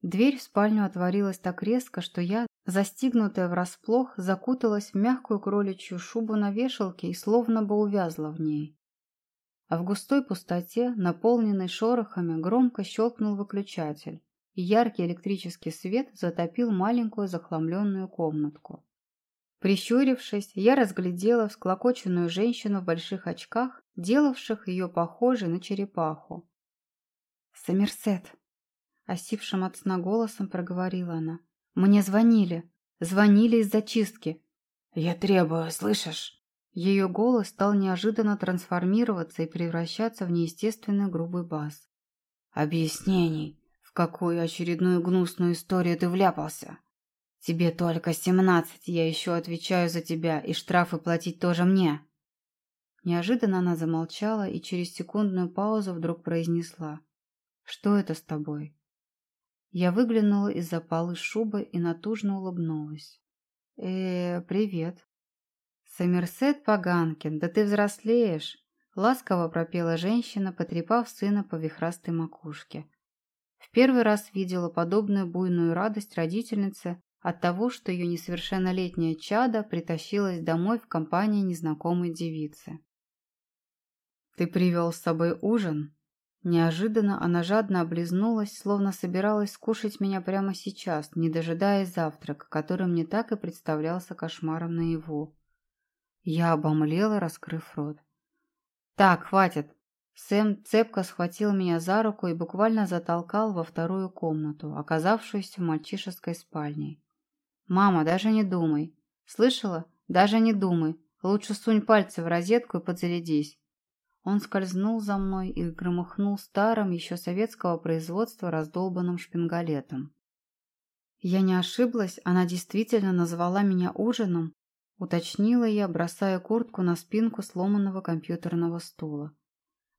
Дверь в спальню отворилась так резко, что я, застигнутая врасплох, закуталась в мягкую кроличью шубу на вешалке и словно бы увязла в ней. А в густой пустоте, наполненной шорохами, громко щелкнул выключатель, и яркий электрический свет затопил маленькую захламленную комнатку. Прищурившись, я разглядела всклокоченную женщину в больших очках, делавших ее похожей на черепаху. «Сомерсет!» — осипшим от сна голосом проговорила она. «Мне звонили. Звонили из зачистки. Я требую, слышишь?» Ее голос стал неожиданно трансформироваться и превращаться в неестественный грубый бас. «Объяснений, в какую очередную гнусную историю ты вляпался? Тебе только семнадцать, я еще отвечаю за тебя, и штрафы платить тоже мне». Неожиданно она замолчала и через секундную паузу вдруг произнесла. «Что это с тобой?» Я выглянула из-за полы шубы и натужно улыбнулась. э, привет», «Сомерсет Паганкин, да ты взрослеешь!» Ласково пропела женщина, потрепав сына по вихрастой макушке. В первый раз видела подобную буйную радость родительницы от того, что ее несовершеннолетняя чада притащилась домой в компании незнакомой девицы. «Ты привел с собой ужин?» Неожиданно она жадно облизнулась, словно собиралась скушать меня прямо сейчас, не дожидаясь завтрака, который мне так и представлялся кошмаром наяву. Я обомлела, раскрыв рот. «Так, хватит!» Сэм цепко схватил меня за руку и буквально затолкал во вторую комнату, оказавшуюся мальчишеской спальней. «Мама, даже не думай. Слышала? Даже не думай. Лучше сунь пальцы в розетку и подзарядись». Он скользнул за мной и громыхнул старым, еще советского производства раздолбанным шпингалетом. Я не ошиблась, она действительно назвала меня ужином, Уточнила я, бросая куртку на спинку сломанного компьютерного стула.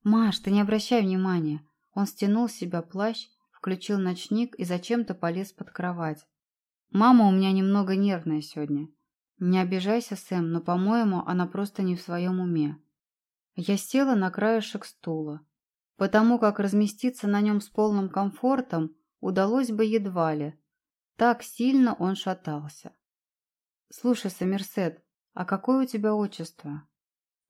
«Маш, ты не обращай внимания!» Он стянул с себя плащ, включил ночник и зачем-то полез под кровать. «Мама у меня немного нервная сегодня. Не обижайся, Сэм, но, по-моему, она просто не в своем уме». Я села на краешек стула. Потому как разместиться на нем с полным комфортом удалось бы едва ли. Так сильно он шатался. «Слушай, Сомерсет, а какое у тебя отчество?»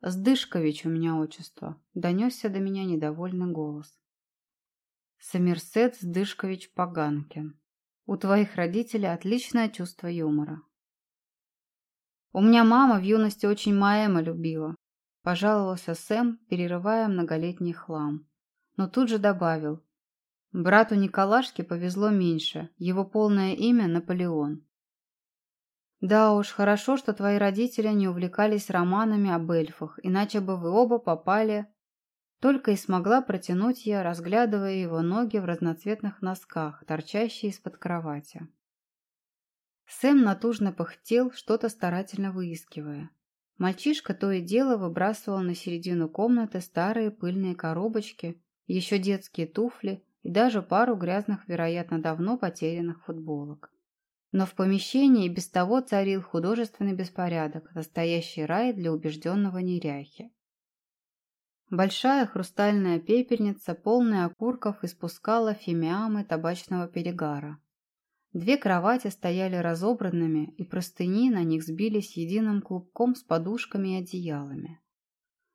«Сдышкович у меня отчество», — донесся до меня недовольный голос. «Сомерсет Сдышкович Поганкин. У твоих родителей отличное чувство юмора». «У меня мама в юности очень Маэма любила», — пожаловался Сэм, перерывая многолетний хлам. Но тут же добавил. «Брату Николашке повезло меньше, его полное имя Наполеон». Да уж, хорошо, что твои родители не увлекались романами об эльфах, иначе бы вы оба попали... Только и смогла протянуть я, разглядывая его ноги в разноцветных носках, торчащие из-под кровати. Сэм натужно пыхтел, что-то старательно выискивая. Мальчишка то и дело выбрасывал на середину комнаты старые пыльные коробочки, еще детские туфли и даже пару грязных, вероятно, давно потерянных футболок. Но в помещении без того царил художественный беспорядок, настоящий рай для убежденного неряхи. Большая хрустальная пепельница, полная окурков, испускала фимиамы табачного перегара. Две кровати стояли разобранными, и простыни на них сбились единым клубком с подушками и одеялами.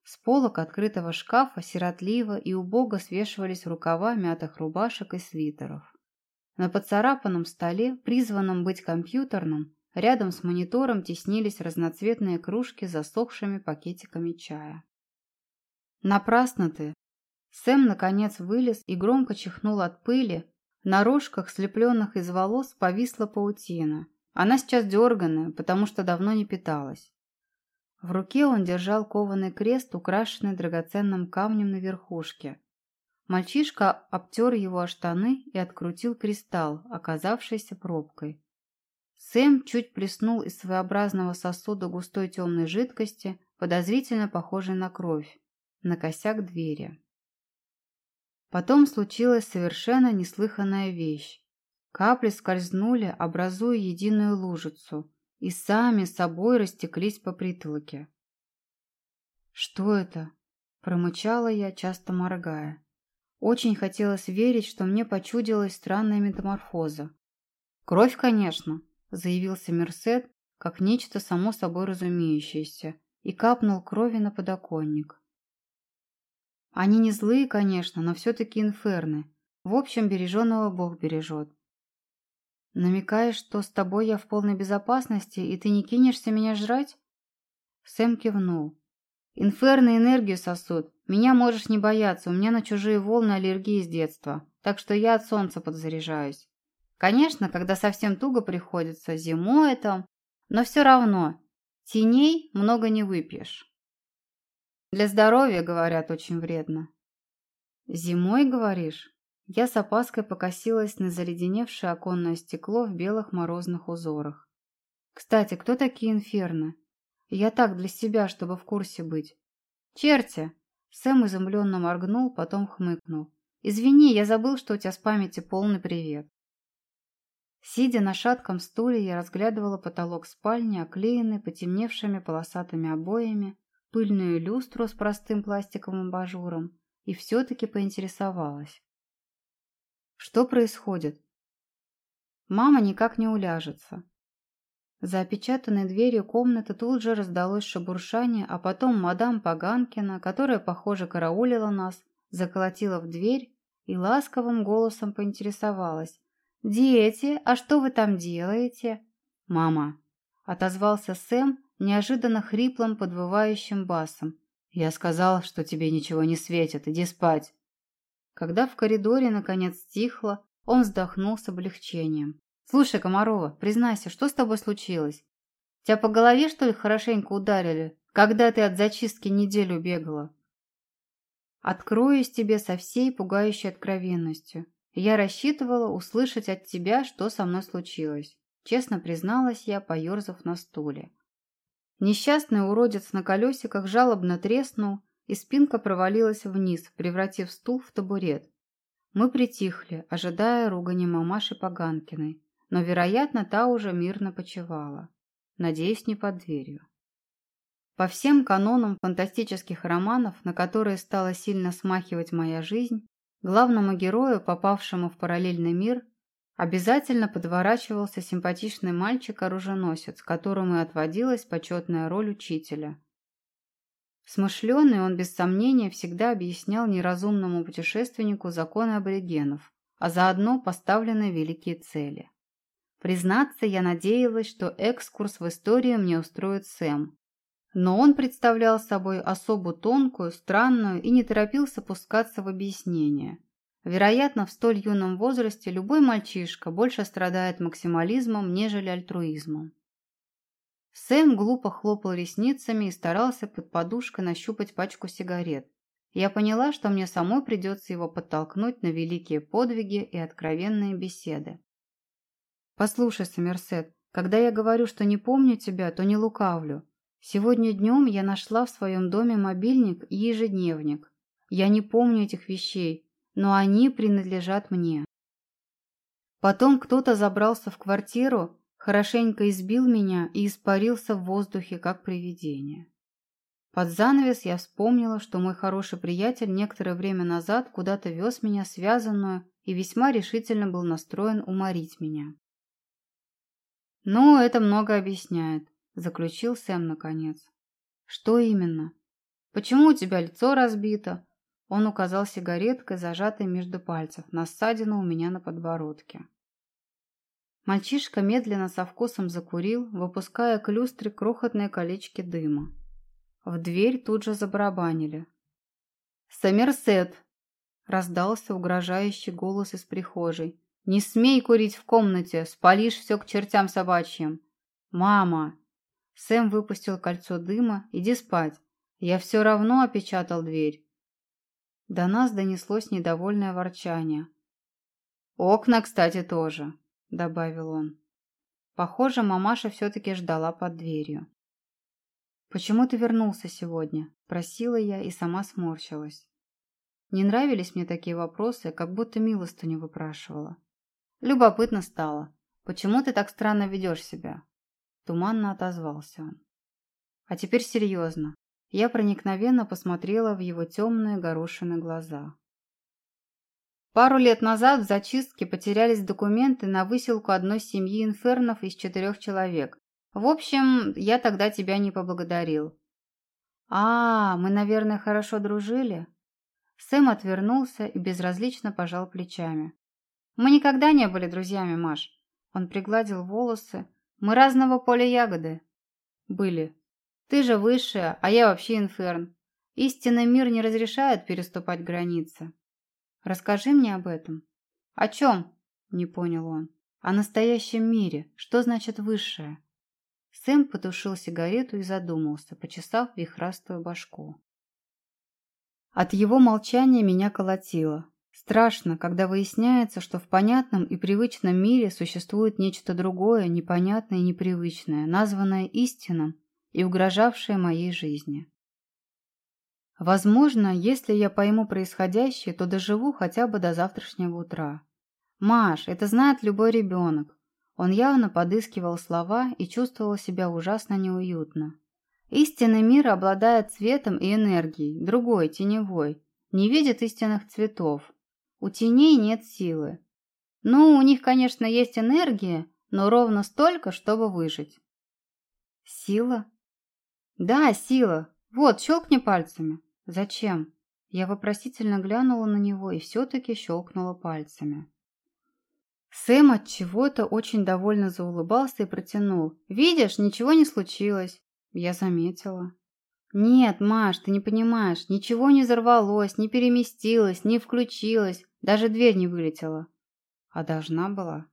С полок открытого шкафа сиротливо и убого свешивались рукава мятых рубашек и свитеров. На поцарапанном столе, призванном быть компьютерным, рядом с монитором теснились разноцветные кружки с засохшими пакетиками чая. «Напрасно ты!» Сэм, наконец, вылез и громко чихнул от пыли. На рожках, слепленных из волос, повисла паутина. Она сейчас дерганая, потому что давно не питалась. В руке он держал кованый крест, украшенный драгоценным камнем на верхушке. Мальчишка обтер его о штаны и открутил кристалл, оказавшийся пробкой. Сэм чуть плеснул из своеобразного сосуда густой темной жидкости, подозрительно похожей на кровь, на косяк двери. Потом случилась совершенно неслыханная вещь. Капли скользнули, образуя единую лужицу, и сами собой растеклись по притолоке. «Что это?» Промычала я, часто моргая. Очень хотелось верить, что мне почудилась странная метаморфоза. «Кровь, конечно», — заявился Мерсет, как нечто само собой разумеющееся, и капнул крови на подоконник. Они не злые, конечно, но все-таки инферны. В общем, береженого Бог бережет. Намекаешь, что с тобой я в полной безопасности, и ты не кинешься меня жрать? Сэм кивнул. Инферны энергию сосут. Меня можешь не бояться, у меня на чужие волны аллергии с детства, так что я от солнца подзаряжаюсь. Конечно, когда совсем туго приходится, зимой там, но все равно, теней много не выпьешь. Для здоровья, говорят, очень вредно. Зимой, говоришь? Я с опаской покосилась на заледеневшее оконное стекло в белых морозных узорах. Кстати, кто такие инферны? Я так для себя, чтобы в курсе быть. Черти! Сэм изумленно моргнул, потом хмыкнул. «Извини, я забыл, что у тебя с памяти полный привет». Сидя на шатком стуле, я разглядывала потолок спальни, оклеенный потемневшими полосатыми обоями, пыльную люстру с простым пластиковым абажуром, и все-таки поинтересовалась. Что происходит? Мама никак не уляжется. За опечатанной дверью комнаты тут же раздалось шебуршание, а потом мадам Паганкина, которая, похоже, караулила нас, заколотила в дверь и ласковым голосом поинтересовалась. «Дети, а что вы там делаете?» «Мама», — отозвался Сэм неожиданно хриплым подвывающим басом. «Я сказал, что тебе ничего не светит, иди спать». Когда в коридоре наконец стихло, он вздохнул с облегчением. «Слушай, Комарова, признайся, что с тобой случилось? Тебя по голове, что ли, хорошенько ударили, когда ты от зачистки неделю бегала?» «Откроюсь тебе со всей пугающей откровенностью. Я рассчитывала услышать от тебя, что со мной случилось», честно призналась я, поерзав на стуле. Несчастный уродец на колесиках жалобно треснул, и спинка провалилась вниз, превратив стул в табурет. Мы притихли, ожидая ругани мамаши Поганкиной но, вероятно, та уже мирно почевала. Надеюсь, не под дверью. По всем канонам фантастических романов, на которые стала сильно смахивать моя жизнь, главному герою, попавшему в параллельный мир, обязательно подворачивался симпатичный мальчик-оруженосец, которому и отводилась почетная роль учителя. Смышленый он, без сомнения, всегда объяснял неразумному путешественнику законы аборигенов, а заодно поставленные великие цели. Признаться, я надеялась, что экскурс в историю мне устроит Сэм. Но он представлял собой особу тонкую, странную и не торопился пускаться в объяснение. Вероятно, в столь юном возрасте любой мальчишка больше страдает максимализмом, нежели альтруизмом. Сэм глупо хлопал ресницами и старался под подушкой нащупать пачку сигарет. Я поняла, что мне самой придется его подтолкнуть на великие подвиги и откровенные беседы. «Послушай, Сомерсет, когда я говорю, что не помню тебя, то не лукавлю. Сегодня днем я нашла в своем доме мобильник и ежедневник. Я не помню этих вещей, но они принадлежат мне. Потом кто-то забрался в квартиру, хорошенько избил меня и испарился в воздухе, как привидение. Под занавес я вспомнила, что мой хороший приятель некоторое время назад куда-то вез меня связанную и весьма решительно был настроен уморить меня. «Ну, это много объясняет», – заключил Сэм наконец. «Что именно? Почему у тебя лицо разбито?» Он указал сигареткой, зажатой между пальцев, на ссадину у меня на подбородке. Мальчишка медленно со вкусом закурил, выпуская к люстре крохотные колечки дыма. В дверь тут же забарабанили. «Сомерсет!» – раздался угрожающий голос из прихожей. «Не смей курить в комнате, спалишь все к чертям собачьим». «Мама!» Сэм выпустил кольцо дыма. «Иди спать. Я все равно опечатал дверь». До нас донеслось недовольное ворчание. «Окна, кстати, тоже», — добавил он. Похоже, мамаша все-таки ждала под дверью. «Почему ты вернулся сегодня?» – просила я и сама сморщилась. Не нравились мне такие вопросы, как будто милостыню выпрашивала. Любопытно стало. Почему ты так странно ведешь себя? Туманно отозвался он. А теперь серьезно. Я проникновенно посмотрела в его темные горошины глаза. Пару лет назад в зачистке потерялись документы на выселку одной семьи инфернов из четырех человек. В общем, я тогда тебя не поблагодарил. А, мы, наверное, хорошо дружили? Сэм отвернулся и безразлично пожал плечами. Мы никогда не были друзьями, Маш. Он пригладил волосы. Мы разного поля ягоды. Были. Ты же высшая, а я вообще инферн. Истинный мир не разрешает переступать границы. Расскажи мне об этом. О чем? Не понял он. О настоящем мире. Что значит высшее? Сэм потушил сигарету и задумался, почесав вихрастую башку. От его молчания меня колотило. Страшно, когда выясняется, что в понятном и привычном мире существует нечто другое, непонятное и непривычное, названное истинным и угрожавшее моей жизни. Возможно, если я пойму происходящее, то доживу хотя бы до завтрашнего утра. Маш, это знает любой ребенок. Он явно подыскивал слова и чувствовал себя ужасно неуютно. Истинный мир обладает цветом и энергией, другой, теневой, не видит истинных цветов. У теней нет силы. Ну, у них, конечно, есть энергия, но ровно столько, чтобы выжить. Сила? Да, сила. Вот, щелкни пальцами. «Зачем?» Я вопросительно глянула на него и все-таки щелкнула пальцами. Сэм от чего-то очень довольно заулыбался и протянул. «Видишь, ничего не случилось». Я заметила. «Нет, Маш, ты не понимаешь, ничего не взорвалось, не переместилось, не включилось, даже дверь не вылетела». «А должна была?»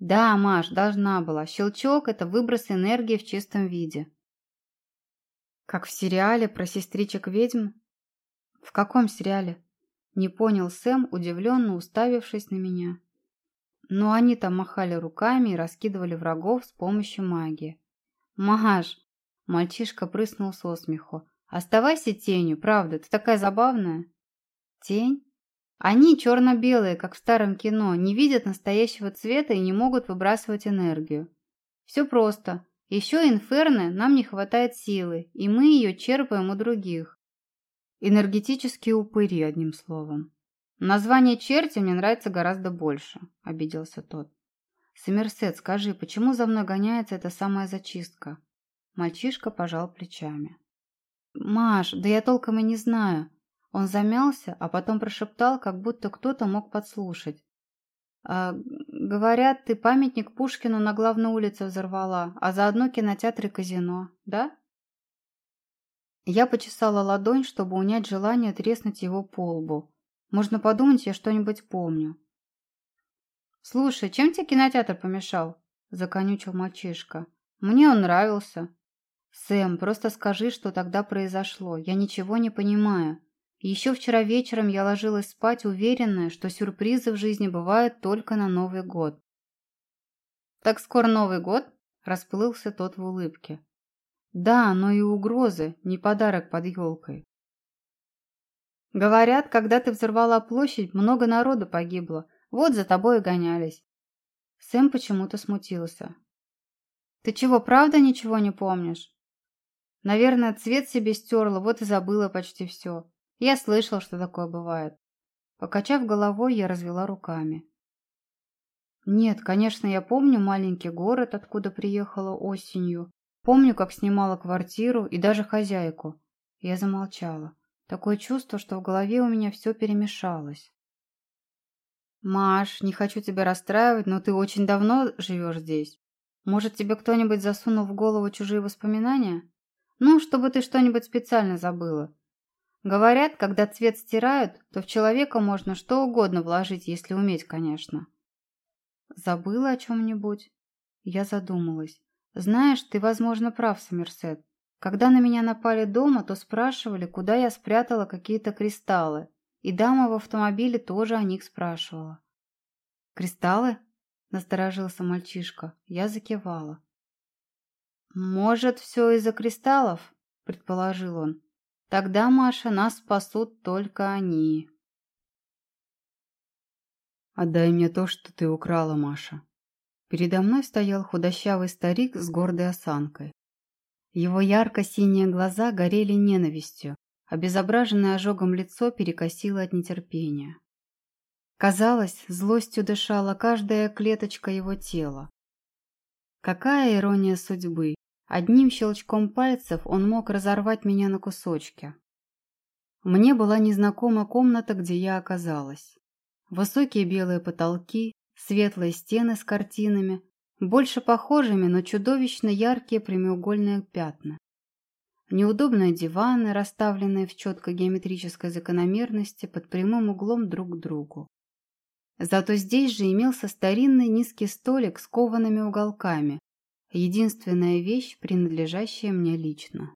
«Да, Маш, должна была. Щелчок – это выброс энергии в чистом виде». «Как в сериале про сестричек-ведьм?» «В каком сериале?» Не понял Сэм, удивленно уставившись на меня. Но они там махали руками и раскидывали врагов с помощью магии. «Маш!» Мальчишка прыснул со смеху. «Оставайся тенью, правда, ты такая забавная!» «Тень?» Они черно-белые, как в старом кино, не видят настоящего цвета и не могут выбрасывать энергию. Все просто. Еще инферно нам не хватает силы, и мы ее черпаем у других. Энергетические упыри, одним словом. Название черти мне нравится гораздо больше, обиделся тот. Сомерсет, скажи, почему за мной гоняется эта самая зачистка? Мальчишка пожал плечами. Маш, да я толком и не знаю. Он замялся, а потом прошептал, как будто кто-то мог подслушать. А, говорят, ты памятник Пушкину на главной улице взорвала, а заодно кинотеатр и казино, да? Я почесала ладонь, чтобы унять желание треснуть его по лбу. Можно подумать, я что-нибудь помню. «Слушай, чем тебе кинотеатр помешал?» – законючил мальчишка. «Мне он нравился». «Сэм, просто скажи, что тогда произошло. Я ничего не понимаю. Еще вчера вечером я ложилась спать, уверенная, что сюрпризы в жизни бывают только на Новый год». «Так скоро Новый год?» – расплылся тот в улыбке. Да, но и угрозы, не подарок под елкой. Говорят, когда ты взорвала площадь, много народу погибло. Вот за тобой и гонялись. Сэм почему-то смутился. Ты чего, правда ничего не помнишь? Наверное, цвет себе стерла, вот и забыла почти все. Я слышал, что такое бывает. Покачав головой, я развела руками. Нет, конечно, я помню маленький город, откуда приехала осенью, Помню, как снимала квартиру и даже хозяйку. Я замолчала. Такое чувство, что в голове у меня все перемешалось. «Маш, не хочу тебя расстраивать, но ты очень давно живешь здесь. Может, тебе кто-нибудь засунул в голову чужие воспоминания? Ну, чтобы ты что-нибудь специально забыла. Говорят, когда цвет стирают, то в человека можно что угодно вложить, если уметь, конечно». «Забыла о чем-нибудь?» Я задумалась. Знаешь, ты, возможно, прав, Сомерсет. Когда на меня напали дома, то спрашивали, куда я спрятала какие-то кристаллы. И дама в автомобиле тоже о них спрашивала. «Кристаллы?» – насторожился мальчишка. Я закивала. «Может, все из-за кристаллов?» – предположил он. «Тогда, Маша, нас спасут только они». «Отдай мне то, что ты украла, Маша», Передо мной стоял худощавый старик с гордой осанкой. Его ярко-синие глаза горели ненавистью, обезображенное ожогом лицо перекосило от нетерпения. Казалось, злостью дышала каждая клеточка его тела. Какая ирония судьбы! Одним щелчком пальцев он мог разорвать меня на кусочки. Мне была незнакома комната, где я оказалась. Высокие белые потолки, светлые стены с картинами, больше похожими, но чудовищно яркие прямоугольные пятна. Неудобные диваны, расставленные в четкой геометрической закономерности под прямым углом друг к другу. Зато здесь же имелся старинный низкий столик с коваными уголками, единственная вещь, принадлежащая мне лично.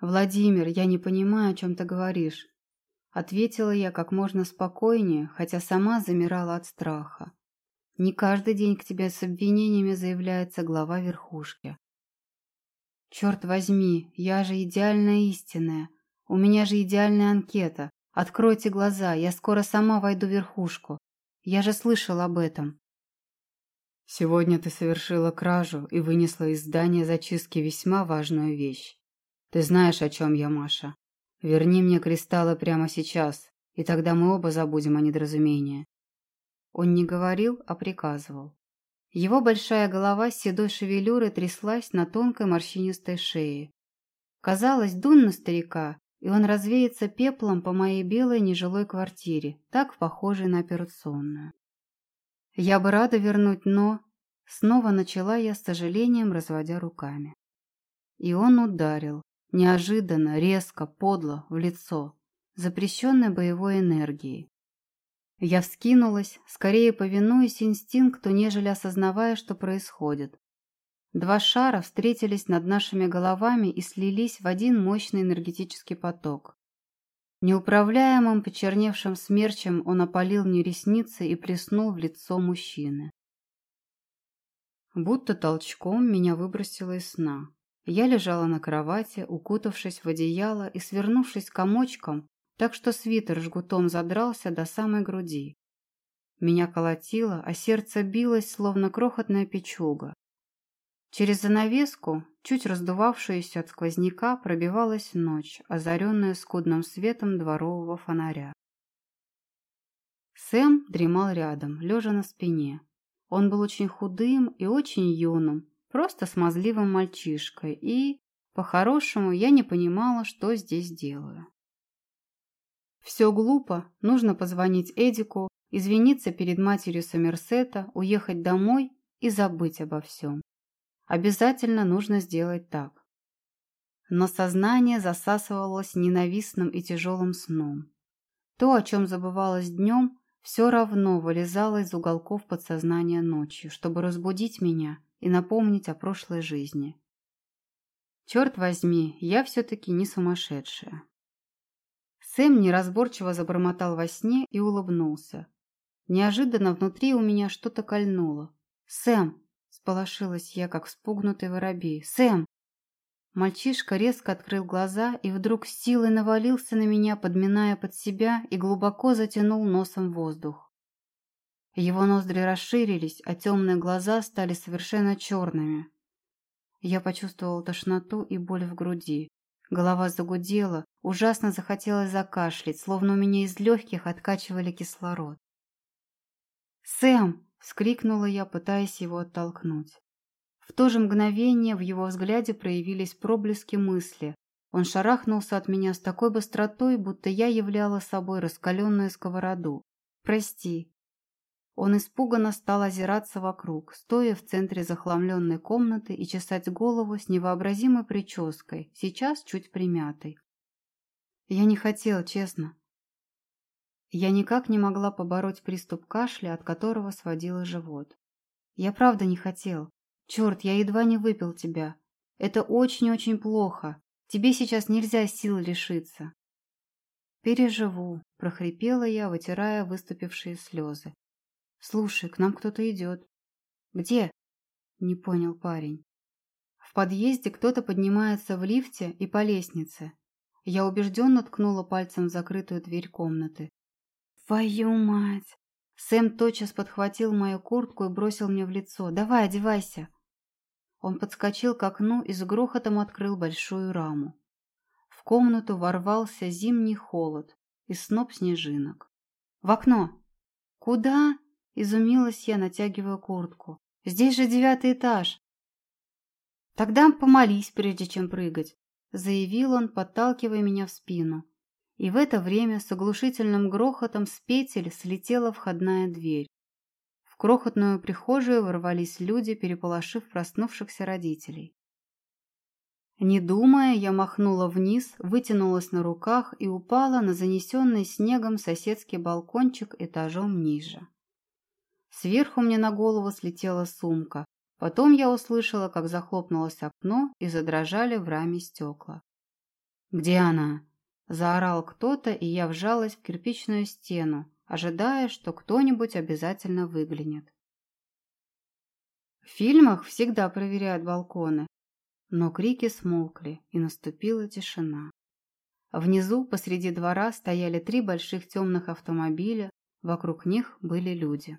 «Владимир, я не понимаю, о чем ты говоришь», — ответила я как можно спокойнее, хотя сама замирала от страха. «Не каждый день к тебе с обвинениями заявляется глава верхушки. Черт возьми, я же идеальная истинная. У меня же идеальная анкета. Откройте глаза, я скоро сама войду в верхушку. Я же слышал об этом. Сегодня ты совершила кражу и вынесла из здания зачистки весьма важную вещь. Ты знаешь, о чем я, Маша. Верни мне кристаллы прямо сейчас, и тогда мы оба забудем о недоразумении. Он не говорил, а приказывал. Его большая голова с седой шевелюрой тряслась на тонкой морщинистой шее. Казалось, дун на старика, и он развеется пеплом по моей белой нежилой квартире, так похожей на операционную. Я бы рада вернуть, но... Снова начала я с сожалением, разводя руками. И он ударил, неожиданно, резко, подло, в лицо, запрещенной боевой энергией. Я вскинулась, скорее повинуясь инстинкту, нежели осознавая, что происходит. Два шара встретились над нашими головами и слились в один мощный энергетический поток. Неуправляемым почерневшим смерчем он опалил мне ресницы и плеснул в лицо мужчины. Будто толчком меня выбросило из сна. Я лежала на кровати, укутавшись в одеяло и свернувшись комочком, так что свитер жгутом задрался до самой груди. Меня колотило, а сердце билось, словно крохотная печуга. Через занавеску, чуть раздувавшуюся от сквозняка, пробивалась ночь, озаренная скудным светом дворового фонаря. Сэм дремал рядом, лежа на спине. Он был очень худым и очень юным, просто смазливым мальчишкой, и, по-хорошему, я не понимала, что здесь делаю. Все глупо, нужно позвонить Эдику, извиниться перед матерью Сомерсета, уехать домой и забыть обо всем. Обязательно нужно сделать так. Но сознание засасывалось ненавистным и тяжелым сном. То, о чем забывалось днем, все равно вылезало из уголков подсознания ночью, чтобы разбудить меня и напомнить о прошлой жизни. Черт возьми, я все-таки не сумасшедшая. Сэм неразборчиво забормотал во сне и улыбнулся. Неожиданно внутри у меня что-то кольнуло. «Сэм!» – сполошилась я, как спугнутый воробей. «Сэм!» Мальчишка резко открыл глаза и вдруг с силой навалился на меня, подминая под себя и глубоко затянул носом воздух. Его ноздри расширились, а темные глаза стали совершенно черными. Я почувствовала тошноту и боль в груди. Голова загудела, ужасно захотелось закашлять, словно у меня из легких откачивали кислород. «Сэм!» — вскрикнула я, пытаясь его оттолкнуть. В то же мгновение в его взгляде проявились проблески мысли. Он шарахнулся от меня с такой быстротой, будто я являла собой раскаленную сковороду. «Прости», он испуганно стал озираться вокруг, стоя в центре захламленной комнаты и чесать голову с невообразимой прической, сейчас чуть примятой. Я не хотел, честно. Я никак не могла побороть приступ кашля, от которого сводила живот. Я правда не хотел. Черт, я едва не выпил тебя. Это очень-очень плохо. Тебе сейчас нельзя сил лишиться. Переживу, прохрипела я, вытирая выступившие слезы. «Слушай, к нам кто-то идет». «Где?» – не понял парень. В подъезде кто-то поднимается в лифте и по лестнице. Я убежденно ткнула пальцем в закрытую дверь комнаты. «Твою мать!» Сэм тотчас подхватил мою куртку и бросил мне в лицо. «Давай, одевайся!» Он подскочил к окну и с грохотом открыл большую раму. В комнату ворвался зимний холод и сноп снежинок. «В окно!» «Куда?» – изумилась я, натягивая куртку. «Здесь же девятый этаж!» «Тогда помолись, прежде чем прыгать», – заявил он, подталкивая меня в спину. И в это время с оглушительным грохотом с петель слетела входная дверь крохотную прихожую ворвались люди, переполошив проснувшихся родителей. Не думая, я махнула вниз, вытянулась на руках и упала на занесенный снегом соседский балкончик этажом ниже. Сверху мне на голову слетела сумка. Потом я услышала, как захлопнулось окно и задрожали в раме стекла. «Где она?» – заорал кто-то, и я вжалась в кирпичную стену, ожидая, что кто-нибудь обязательно выглянет. В фильмах всегда проверяют балконы, но крики смолкли, и наступила тишина. Внизу, посреди двора, стояли три больших темных автомобиля, вокруг них были люди.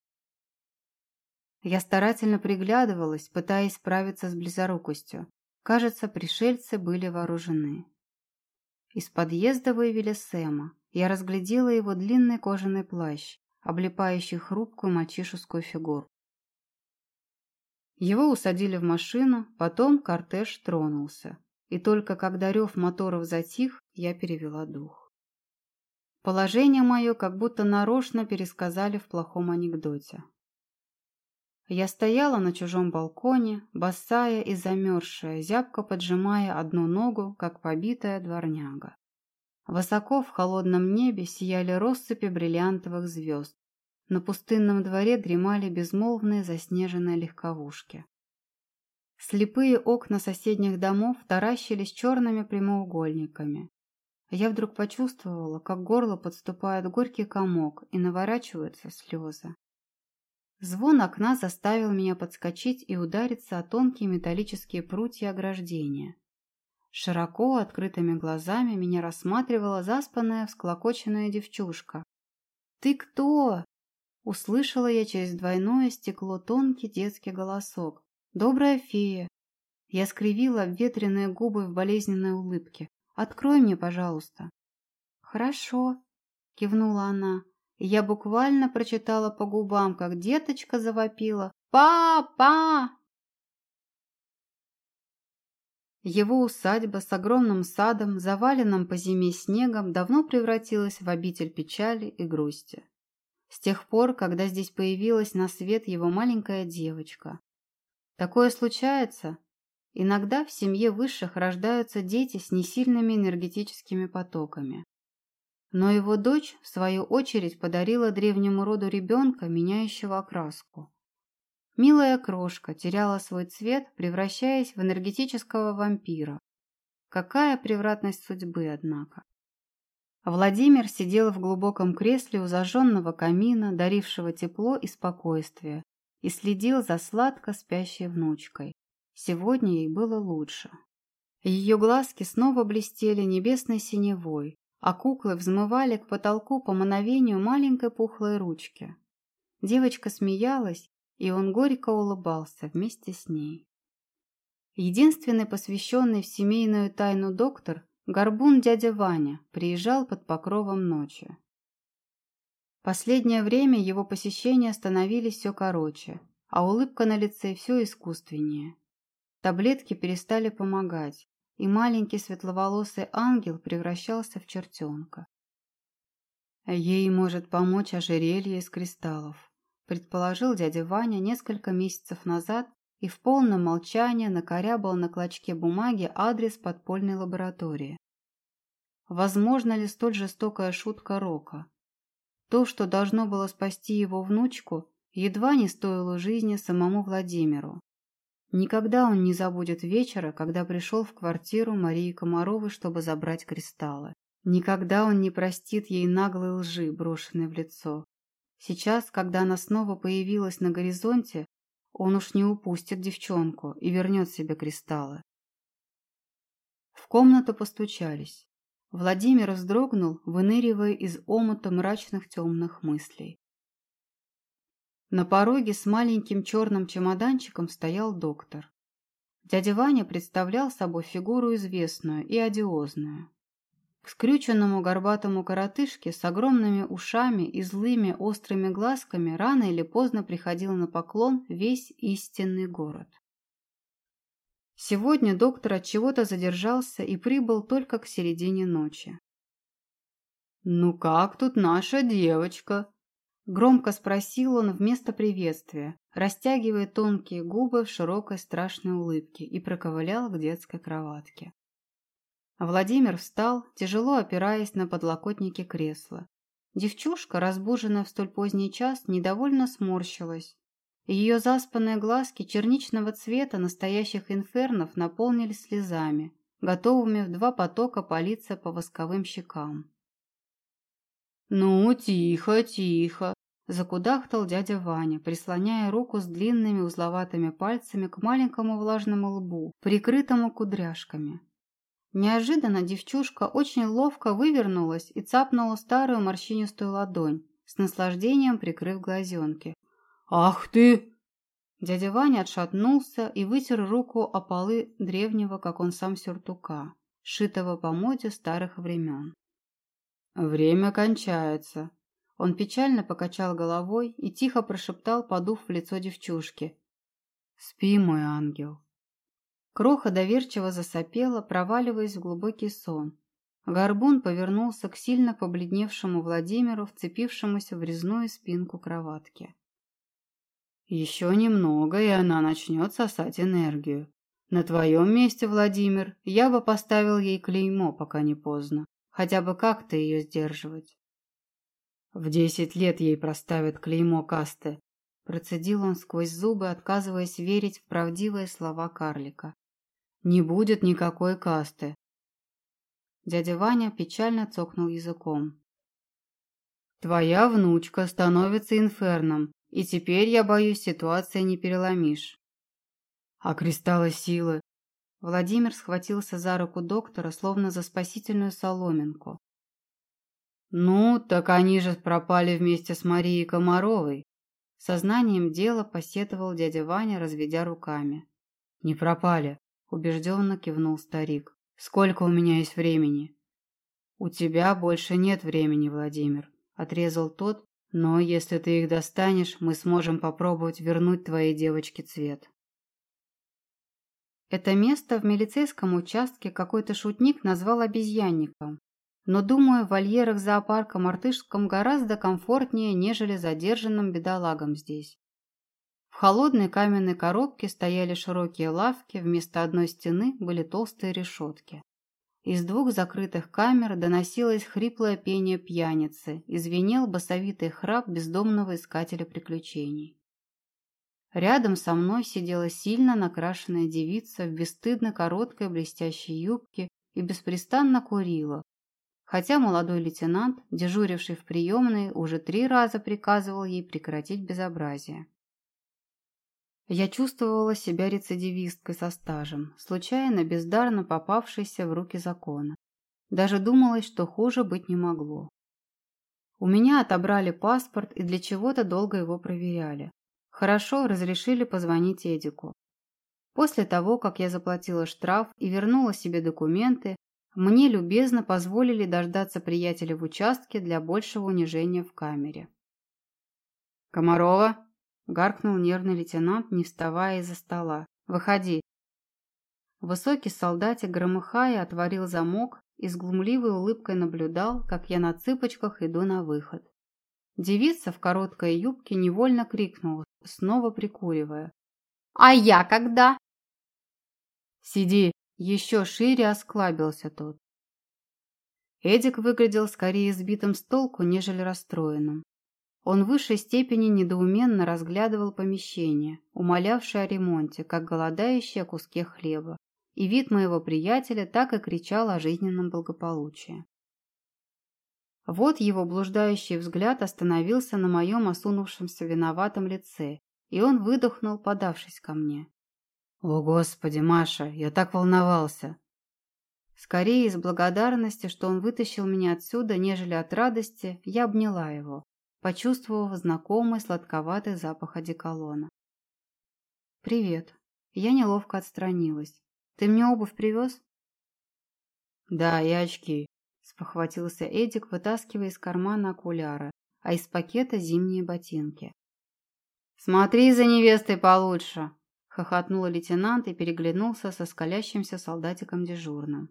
Я старательно приглядывалась, пытаясь справиться с близорукостью. Кажется, пришельцы были вооружены. Из подъезда вывели Сэма. Я разглядела его длинный кожаный плащ, облепающий хрупкую мальчишескую фигуру. Его усадили в машину, потом кортеж тронулся. И только когда рев моторов затих, я перевела дух. Положение мое как будто нарочно пересказали в плохом анекдоте. Я стояла на чужом балконе, босая и замерзшая, зябко поджимая одну ногу, как побитая дворняга. Высоко в холодном небе сияли россыпи бриллиантовых звезд. На пустынном дворе дремали безмолвные заснеженные легковушки. Слепые окна соседних домов таращились черными прямоугольниками. Я вдруг почувствовала, как горло подступает горький комок и наворачиваются слезы. Звон окна заставил меня подскочить и удариться о тонкие металлические прутья ограждения. Широко открытыми глазами меня рассматривала заспанная, всклокоченная девчушка. «Ты кто?» Услышала я через двойное стекло тонкий детский голосок. «Добрая фея!» Я скривила обветренные губы в болезненной улыбке. «Открой мне, пожалуйста». «Хорошо», — кивнула она я буквально прочитала по губам, как деточка завопила «Папа!». Его усадьба с огромным садом, заваленным по зиме снегом, давно превратилась в обитель печали и грусти. С тех пор, когда здесь появилась на свет его маленькая девочка. Такое случается. Иногда в семье высших рождаются дети с несильными энергетическими потоками. Но его дочь, в свою очередь, подарила древнему роду ребенка, меняющего окраску. Милая крошка теряла свой цвет, превращаясь в энергетического вампира. Какая превратность судьбы, однако. Владимир сидел в глубоком кресле у зажженного камина, дарившего тепло и спокойствие, и следил за сладко спящей внучкой. Сегодня ей было лучше. Ее глазки снова блестели небесной синевой, а куклы взмывали к потолку по мановению маленькой пухлой ручки. Девочка смеялась, и он горько улыбался вместе с ней. Единственный посвященный в семейную тайну доктор, горбун дядя Ваня, приезжал под покровом ночи. Последнее время его посещения становились все короче, а улыбка на лице все искусственнее. Таблетки перестали помогать, и маленький светловолосый ангел превращался в чертенка. Ей может помочь ожерелье из кристаллов, предположил дядя Ваня несколько месяцев назад и в полном молчании накорябал на клочке бумаги адрес подпольной лаборатории. Возможно ли столь жестокая шутка Рока? То, что должно было спасти его внучку, едва не стоило жизни самому Владимиру. Никогда он не забудет вечера, когда пришел в квартиру Марии Комаровой, чтобы забрать кристаллы. Никогда он не простит ей наглой лжи, брошенной в лицо. Сейчас, когда она снова появилась на горизонте, он уж не упустит девчонку и вернет себе кристаллы. В комнату постучались. Владимир вздрогнул, выныривая из омута мрачных темных мыслей. На пороге с маленьким черным чемоданчиком стоял доктор. Дядя Ваня представлял собой фигуру известную и одиозную. К скрюченному горбатому коротышке с огромными ушами и злыми острыми глазками рано или поздно приходил на поклон весь истинный город. Сегодня доктор от чего-то задержался и прибыл только к середине ночи. «Ну как тут наша девочка?» Громко спросил он вместо приветствия, растягивая тонкие губы в широкой страшной улыбке и проковылял к детской кроватке. Владимир встал, тяжело опираясь на подлокотники кресла. Девчушка, разбуженная в столь поздний час, недовольно сморщилась. Ее заспанные глазки черничного цвета настоящих инфернов наполнились слезами, готовыми в два потока палиться по восковым щекам. «Ну, тихо, тихо!» – закудахтал дядя Ваня, прислоняя руку с длинными узловатыми пальцами к маленькому влажному лбу, прикрытому кудряшками. Неожиданно девчушка очень ловко вывернулась и цапнула старую морщинистую ладонь, с наслаждением прикрыв глазенки. «Ах ты!» Дядя Ваня отшатнулся и вытер руку о полы древнего, как он сам, сюртука, шитого по моде старых времен. «Время кончается». Он печально покачал головой и тихо прошептал, подув в лицо девчушки. «Спи, мой ангел». Кроха доверчиво засопела, проваливаясь в глубокий сон. Горбун повернулся к сильно побледневшему Владимиру, вцепившемуся в резную спинку кроватки. «Еще немного, и она начнет сосать энергию. На твоем месте, Владимир, я бы поставил ей клеймо, пока не поздно. Хотя бы как-то ее сдерживать. В десять лет ей проставят клеймо касты. Процедил он сквозь зубы, отказываясь верить в правдивые слова карлика. Не будет никакой касты. Дядя Ваня печально цокнул языком. Твоя внучка становится инферном, и теперь, я боюсь, ситуация не переломишь. А кристаллы силы? Владимир схватился за руку доктора, словно за спасительную соломинку. «Ну, так они же пропали вместе с Марией Комаровой!» Сознанием дела посетовал дядя Ваня, разведя руками. «Не пропали», – убежденно кивнул старик. «Сколько у меня есть времени?» «У тебя больше нет времени, Владимир», – отрезал тот, «но если ты их достанешь, мы сможем попробовать вернуть твоей девочке цвет». Это место в милицейском участке какой-то шутник назвал обезьянником. Но, думаю, в вольерах зоопарка мартышском гораздо комфортнее, нежели задержанным бедолагам здесь. В холодной каменной коробке стояли широкие лавки, вместо одной стены были толстые решетки. Из двух закрытых камер доносилось хриплое пение пьяницы и звенел басовитый храп бездомного искателя приключений. Рядом со мной сидела сильно накрашенная девица в бесстыдно короткой блестящей юбке и беспрестанно курила, хотя молодой лейтенант, дежуривший в приемной, уже три раза приказывал ей прекратить безобразие. Я чувствовала себя рецидивисткой со стажем, случайно бездарно попавшейся в руки закона. Даже думалось, что хуже быть не могло. У меня отобрали паспорт и для чего-то долго его проверяли. Хорошо, разрешили позвонить Эдику. После того, как я заплатила штраф и вернула себе документы, мне любезно позволили дождаться приятеля в участке для большего унижения в камере. «Комарова!» – гаркнул нервный лейтенант, не вставая из-за стола. «Выходи!» Высокий солдатик, громыхая, отворил замок и с глумливой улыбкой наблюдал, как я на цыпочках иду на выход. Девица в короткой юбке невольно крикнула, снова прикуривая. «А я когда?» «Сиди!» – еще шире осклабился тот. Эдик выглядел скорее сбитым с толку, нежели расстроенным. Он в высшей степени недоуменно разглядывал помещение, умолявшее о ремонте, как голодающий о куске хлеба, и вид моего приятеля так и кричал о жизненном благополучии. Вот его блуждающий взгляд остановился на моем осунувшемся виноватом лице, и он выдохнул, подавшись ко мне. «О, Господи, Маша, я так волновался!» Скорее из благодарности, что он вытащил меня отсюда, нежели от радости, я обняла его, почувствовав знакомый сладковатый запах одеколона. «Привет», Я неловко отстранилась. «Ты мне обувь привез?» «Да, и очки», – спохватился Эдик, вытаскивая из кармана окуляры, а из пакета зимние ботинки. «Смотри за невестой получше!» – хохотнул лейтенант и переглянулся со скалящимся солдатиком дежурным.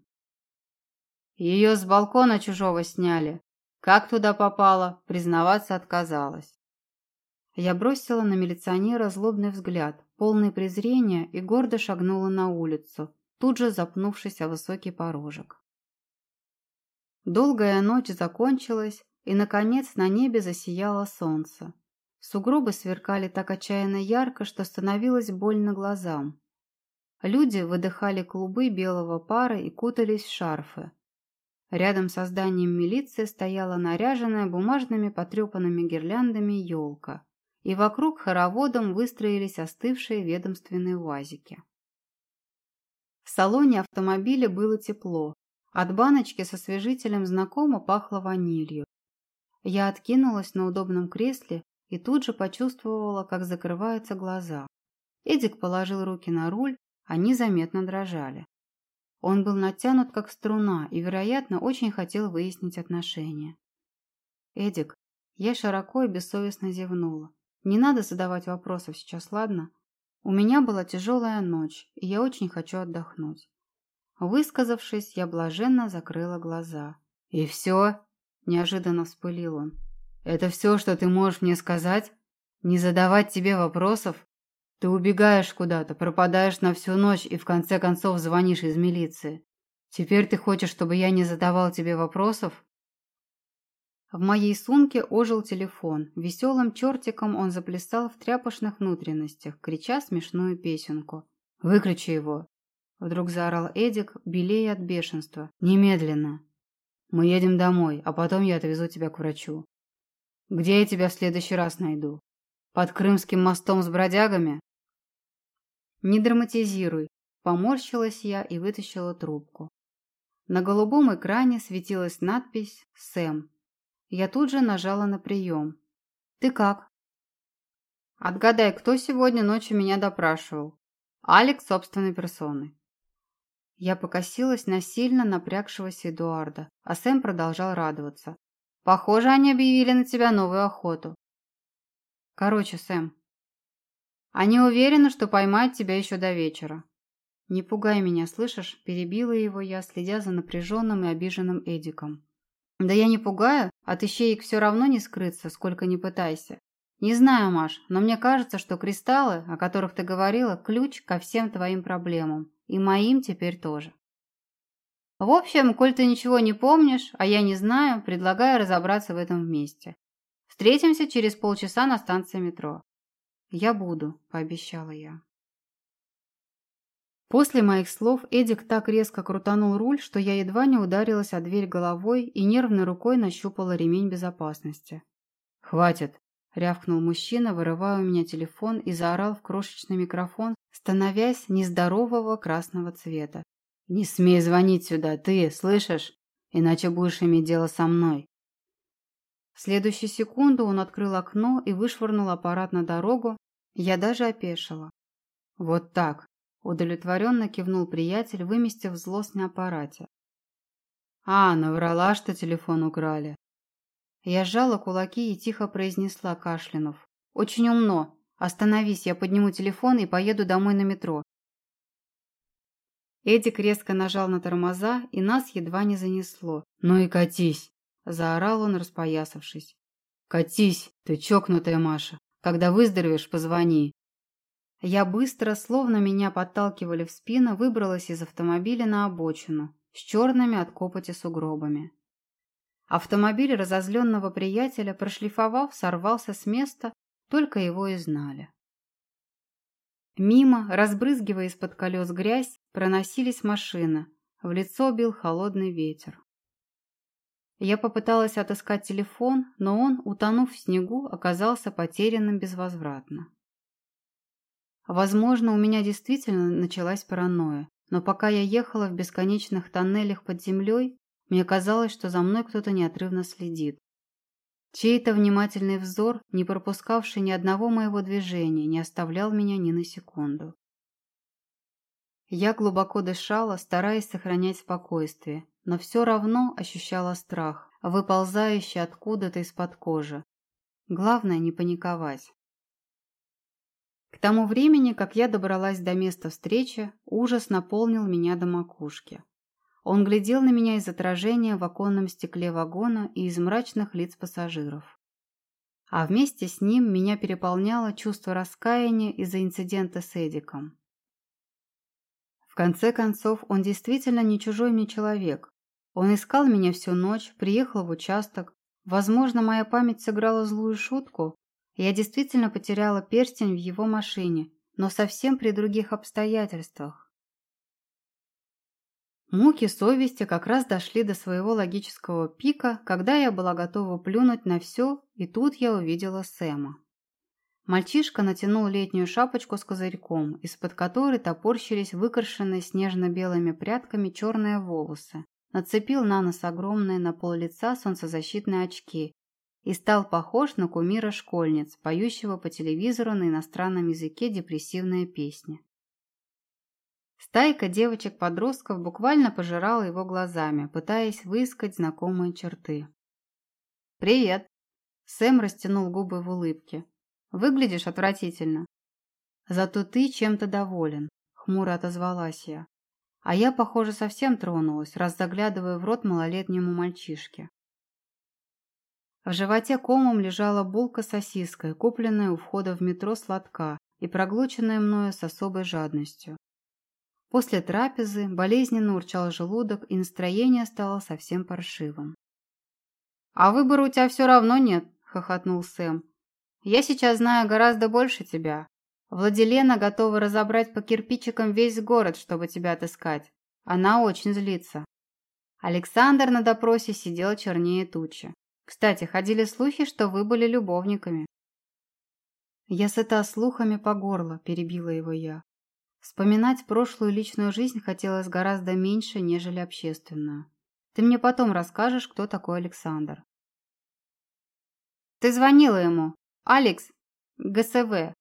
«Ее с балкона чужого сняли. Как туда попала, признаваться отказалась». Я бросила на милиционера злобный взгляд, полный презрения, и гордо шагнула на улицу, тут же запнувшись о высокий порожек. Долгая ночь закончилась, и, наконец, на небе засияло солнце. Сугробы сверкали так отчаянно ярко, что становилось больно глазам. Люди выдыхали клубы белого пара и кутались в шарфы. Рядом со зданием милиции стояла наряженная бумажными потрепанными гирляндами елка, и вокруг хороводом выстроились остывшие ведомственные УАЗики. В салоне автомобиля было тепло, от баночки со освежителем знакомо пахло ванилью. Я откинулась на удобном кресле и тут же почувствовала, как закрываются глаза. Эдик положил руки на руль, они заметно дрожали. Он был натянут как струна и, вероятно, очень хотел выяснить отношения. «Эдик», я широко и бессовестно зевнула. «Не надо задавать вопросов сейчас, ладно? У меня была тяжелая ночь, и я очень хочу отдохнуть. Высказавшись, я блаженно закрыла глаза. «И все?» – неожиданно вспылил он. «Это все, что ты можешь мне сказать? Не задавать тебе вопросов? Ты убегаешь куда-то, пропадаешь на всю ночь и в конце концов звонишь из милиции. Теперь ты хочешь, чтобы я не задавал тебе вопросов?» В моей сумке ожил телефон. Веселым чертиком он заплясал в тряпочных внутренностях, крича смешную песенку. «Выключи его!» Вдруг заорал Эдик, белее от бешенства. «Немедленно! Мы едем домой, а потом я отвезу тебя к врачу. Где я тебя в следующий раз найду? Под Крымским мостом с бродягами?» «Не драматизируй!» Поморщилась я и вытащила трубку. На голубом экране светилась надпись «Сэм». Я тут же нажала на прием. «Ты как?» «Отгадай, кто сегодня ночью меня допрашивал?» «Алекс собственной персоной». Я покосилась на сильно напрягшегося Эдуарда, а Сэм продолжал радоваться. «Похоже, они объявили на тебя новую охоту». «Короче, Сэм, они уверены, что поймают тебя еще до вечера». «Не пугай меня, слышишь?» – перебила его я, следя за напряженным и обиженным Эдиком. «Да я не пугаю, от ищеек все равно не скрыться, сколько ни пытайся. Не знаю, Маш, но мне кажется, что кристаллы, о которых ты говорила, ключ ко всем твоим проблемам. И моим теперь тоже. В общем, коль ты ничего не помнишь, а я не знаю, предлагаю разобраться в этом вместе. Встретимся через полчаса на станции метро. Я буду, пообещала я. После моих слов Эдик так резко крутанул руль, что я едва не ударилась о дверь головой и нервной рукой нащупала ремень безопасности. «Хватит!» – рявкнул мужчина, вырывая у меня телефон и заорал в крошечный микрофон, становясь нездорового красного цвета. «Не смей звонить сюда, ты, слышишь? Иначе будешь иметь дело со мной». В следующую секунду он открыл окно и вышвырнул аппарат на дорогу. Я даже опешила. «Вот так», – удовлетворенно кивнул приятель, выместив злость на аппарате. «А, наврала, что телефон украли». Я сжала кулаки и тихо произнесла кашлянув. «Очень умно. Остановись, я подниму телефон и поеду домой на метро. Эдик резко нажал на тормоза, и нас едва не занесло. «Ну и катись!» – заорал он, распоясавшись. «Катись, ты чокнутая Маша. Когда выздоровеешь, позвони». Я быстро, словно меня подталкивали в спину, выбралась из автомобиля на обочину с черными от копоти сугробами. Автомобиль разозленного приятеля, прошлифовав, сорвался с места только его и знали. Мимо, разбрызгивая из-под колес грязь, проносились машины. В лицо бил холодный ветер. Я попыталась отыскать телефон, но он, утонув в снегу, оказался потерянным безвозвратно. Возможно, у меня действительно началась паранойя, но пока я ехала в бесконечных тоннелях под землей, мне казалось, что за мной кто-то неотрывно следит. Чей-то внимательный взор, не пропускавший ни одного моего движения, не оставлял меня ни на секунду. Я глубоко дышала, стараясь сохранять спокойствие, но все равно ощущала страх, выползающий откуда-то из-под кожи. Главное не паниковать. К тому времени, как я добралась до места встречи, ужас наполнил меня до макушки. Он глядел на меня из отражения в оконном стекле вагона и из мрачных лиц пассажиров. А вместе с ним меня переполняло чувство раскаяния из-за инцидента с Эдиком. В конце концов, он действительно не чужой мне человек. Он искал меня всю ночь, приехал в участок. Возможно, моя память сыграла злую шутку. Я действительно потеряла перстень в его машине, но совсем при других обстоятельствах. Муки совести как раз дошли до своего логического пика, когда я была готова плюнуть на все, и тут я увидела Сэма. Мальчишка натянул летнюю шапочку с козырьком, из-под которой топорщились выкрашенные снежно-белыми прядками черные волосы, нацепил на нос огромные на пол лица солнцезащитные очки и стал похож на кумира школьниц, поющего по телевизору на иностранном языке депрессивные песни. Стайка девочек-подростков буквально пожирала его глазами, пытаясь выискать знакомые черты. «Привет!» Сэм растянул губы в улыбке. «Выглядишь отвратительно». «Зато ты чем-то доволен», — хмуро отозвалась я. А я, похоже, совсем тронулась, раз заглядывая в рот малолетнему мальчишке. В животе комом лежала булка с купленная у входа в метро сладка и проглоченная мною с особой жадностью. После трапезы болезненно урчал желудок, и настроение стало совсем паршивым. «А выбора у тебя все равно нет», — хохотнул Сэм. «Я сейчас знаю гораздо больше тебя. Владилена готова разобрать по кирпичикам весь город, чтобы тебя отыскать. Она очень злится». Александр на допросе сидел чернее тучи. Кстати, ходили слухи, что вы были любовниками. «Я сыта слухами по горло», — перебила его я. Вспоминать прошлую личную жизнь хотелось гораздо меньше, нежели общественную. Ты мне потом расскажешь, кто такой Александр. Ты звонила ему. Алекс, ГСВ.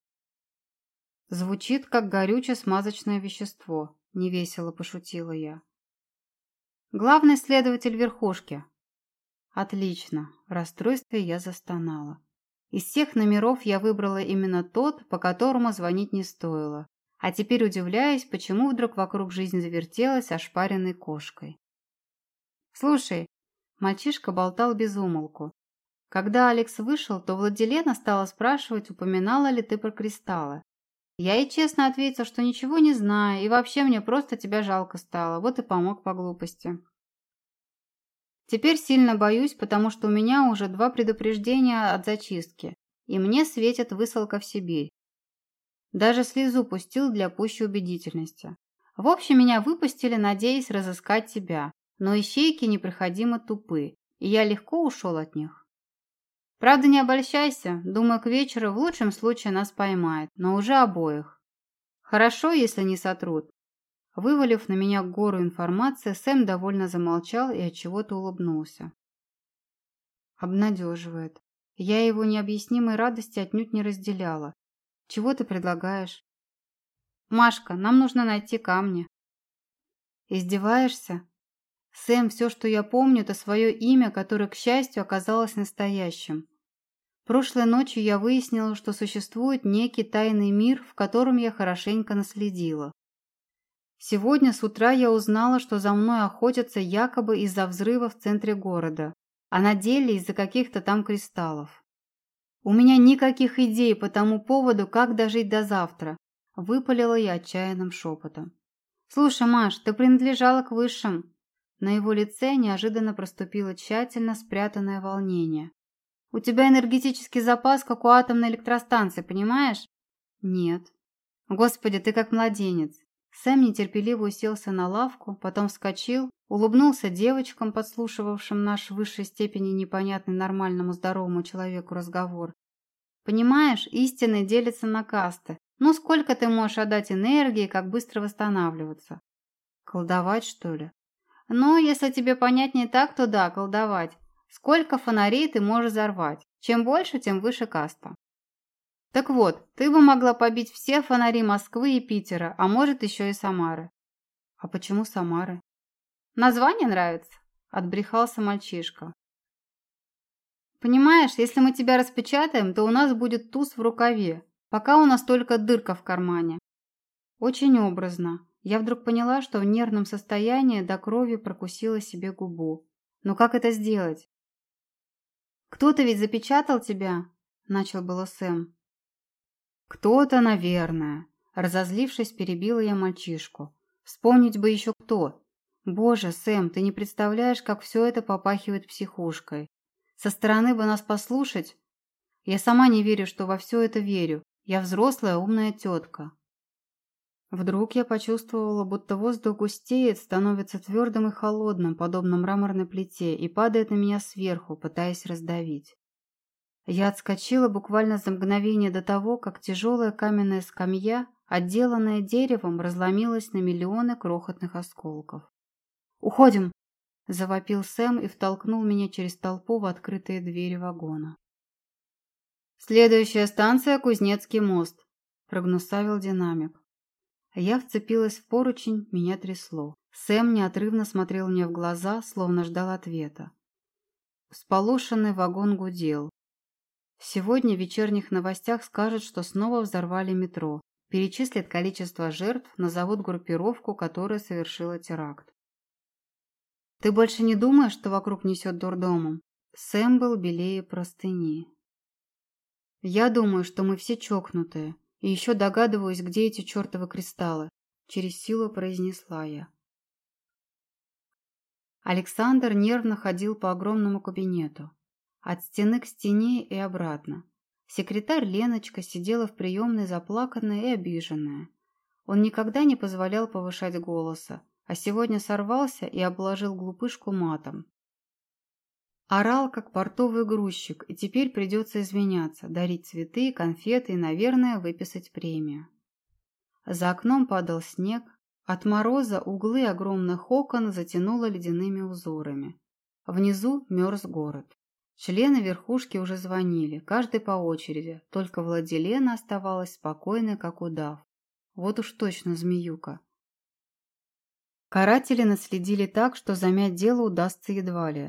Звучит, как горюче-смазочное вещество, невесело пошутила я. Главный следователь верхушки. Отлично. В расстройстве я застонала. Из всех номеров я выбрала именно тот, по которому звонить не стоило. А теперь удивляюсь, почему вдруг вокруг жизнь завертелась ошпаренной кошкой. «Слушай», – мальчишка болтал без умолку. Когда Алекс вышел, то Владилена стала спрашивать, упоминала ли ты про кристаллы. Я ей честно ответил, что ничего не знаю, и вообще мне просто тебя жалко стало, вот и помог по глупости. Теперь сильно боюсь, потому что у меня уже два предупреждения от зачистки, и мне светит высылка в Сибирь. Даже слезу пустил для пущей убедительности. В общем, меня выпустили, надеясь разыскать тебя, но ищейки непроходимо тупы, и я легко ушел от них. Правда, не обольщайся, думаю, к вечеру в лучшем случае нас поймают, но уже обоих. Хорошо, если не сотрут. Вывалив на меня гору информации, Сэм довольно замолчал и от чего-то улыбнулся. Обнадеживает. Я его необъяснимой радости отнюдь не разделяла, чего ты предлагаешь? Машка, нам нужно найти камни. Издеваешься? Сэм, все, что я помню, это свое имя, которое, к счастью, оказалось настоящим. Прошлой ночью я выяснила, что существует некий тайный мир, в котором я хорошенько наследила. Сегодня с утра я узнала, что за мной охотятся якобы из-за взрыва в центре города, а на деле из-за каких-то там кристаллов. «У меня никаких идей по тому поводу, как дожить до завтра», – выпалила я отчаянным шепотом. «Слушай, Маш, ты принадлежала к высшим». На его лице неожиданно проступило тщательно спрятанное волнение. «У тебя энергетический запас, как у атомной электростанции, понимаешь?» «Нет». «Господи, ты как младенец». Сэм нетерпеливо уселся на лавку, потом вскочил, улыбнулся девочкам, подслушивавшим наш в высшей степени непонятный нормальному здоровому человеку разговор. «Понимаешь, истины делятся на касты. Ну, сколько ты можешь отдать энергии, как быстро восстанавливаться?» «Колдовать, что ли?» «Ну, если тебе понятнее так, то да, колдовать. Сколько фонарей ты можешь взорвать? Чем больше, тем выше каста». Так вот, ты бы могла побить все фонари Москвы и Питера, а может еще и Самары. А почему Самары? Название нравится? Отбрехался мальчишка. Понимаешь, если мы тебя распечатаем, то у нас будет туз в рукаве. Пока у нас только дырка в кармане. Очень образно. Я вдруг поняла, что в нервном состоянии до крови прокусила себе губу. Но как это сделать? «Кто-то ведь запечатал тебя?» – начал было Сэм. «Кто-то, наверное». Разозлившись, перебила я мальчишку. «Вспомнить бы еще кто. Боже, Сэм, ты не представляешь, как все это попахивает психушкой. Со стороны бы нас послушать. Я сама не верю, что во все это верю. Я взрослая умная тетка». Вдруг я почувствовала, будто воздух густеет, становится твердым и холодным, подобно мраморной плите, и падает на меня сверху, пытаясь раздавить. Я отскочила буквально за мгновение до того, как тяжелая каменная скамья, отделанная деревом, разломилась на миллионы крохотных осколков. «Уходим!» – завопил Сэм и втолкнул меня через толпу в открытые двери вагона. «Следующая станция – Кузнецкий мост», – прогнусавил динамик. Я вцепилась в поручень, меня трясло. Сэм неотрывно смотрел мне в глаза, словно ждал ответа. Сполошенный вагон гудел. Сегодня в вечерних новостях скажут, что снова взорвали метро, перечислят количество жертв, назовут группировку, которая совершила теракт. «Ты больше не думаешь, что вокруг несет дурдомом?» Сэм был белее простыни. «Я думаю, что мы все чокнутые, и еще догадываюсь, где эти чертовы кристаллы. Через силу произнесла я. Александр нервно ходил по огромному кабинету. От стены к стене и обратно. Секретарь Леночка сидела в приемной заплаканная и обиженная. Он никогда не позволял повышать голоса, а сегодня сорвался и обложил глупышку матом. Орал, как портовый грузчик, и теперь придется извиняться, дарить цветы, конфеты и, наверное, выписать премию. За окном падал снег, от мороза углы огромных окон затянуло ледяными узорами. Внизу мерз город. Члены верхушки уже звонили, каждый по очереди, только Владилена оставалась спокойной, как удав. Вот уж точно змеюка. Каратели наследили так, что замять дело удастся едва ли.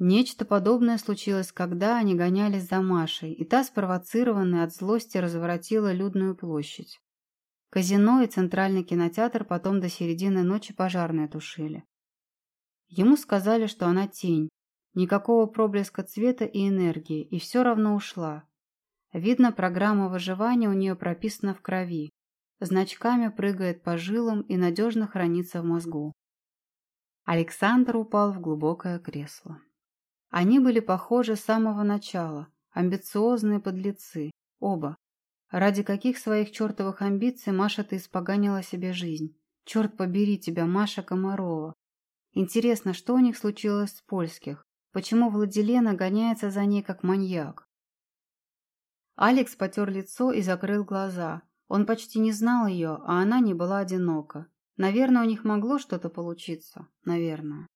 Нечто подобное случилось, когда они гонялись за Машей, и та, спровоцированная от злости, разворотила людную площадь. Казино и центральный кинотеатр потом до середины ночи пожарные тушили. Ему сказали, что она тень, никакого проблеска цвета и энергии, и все равно ушла. Видно, программа выживания у нее прописана в крови, значками прыгает по жилам и надежно хранится в мозгу. Александр упал в глубокое кресло. Они были похожи с самого начала, амбициозные подлецы, оба. Ради каких своих чертовых амбиций Маша-то испоганила себе жизнь? Черт побери тебя, Маша Комарова. Интересно, что у них случилось с польских? Почему Владилена гоняется за ней как маньяк? Алекс потер лицо и закрыл глаза. Он почти не знал ее, а она не была одинока. Наверное, у них могло что-то получиться. Наверное.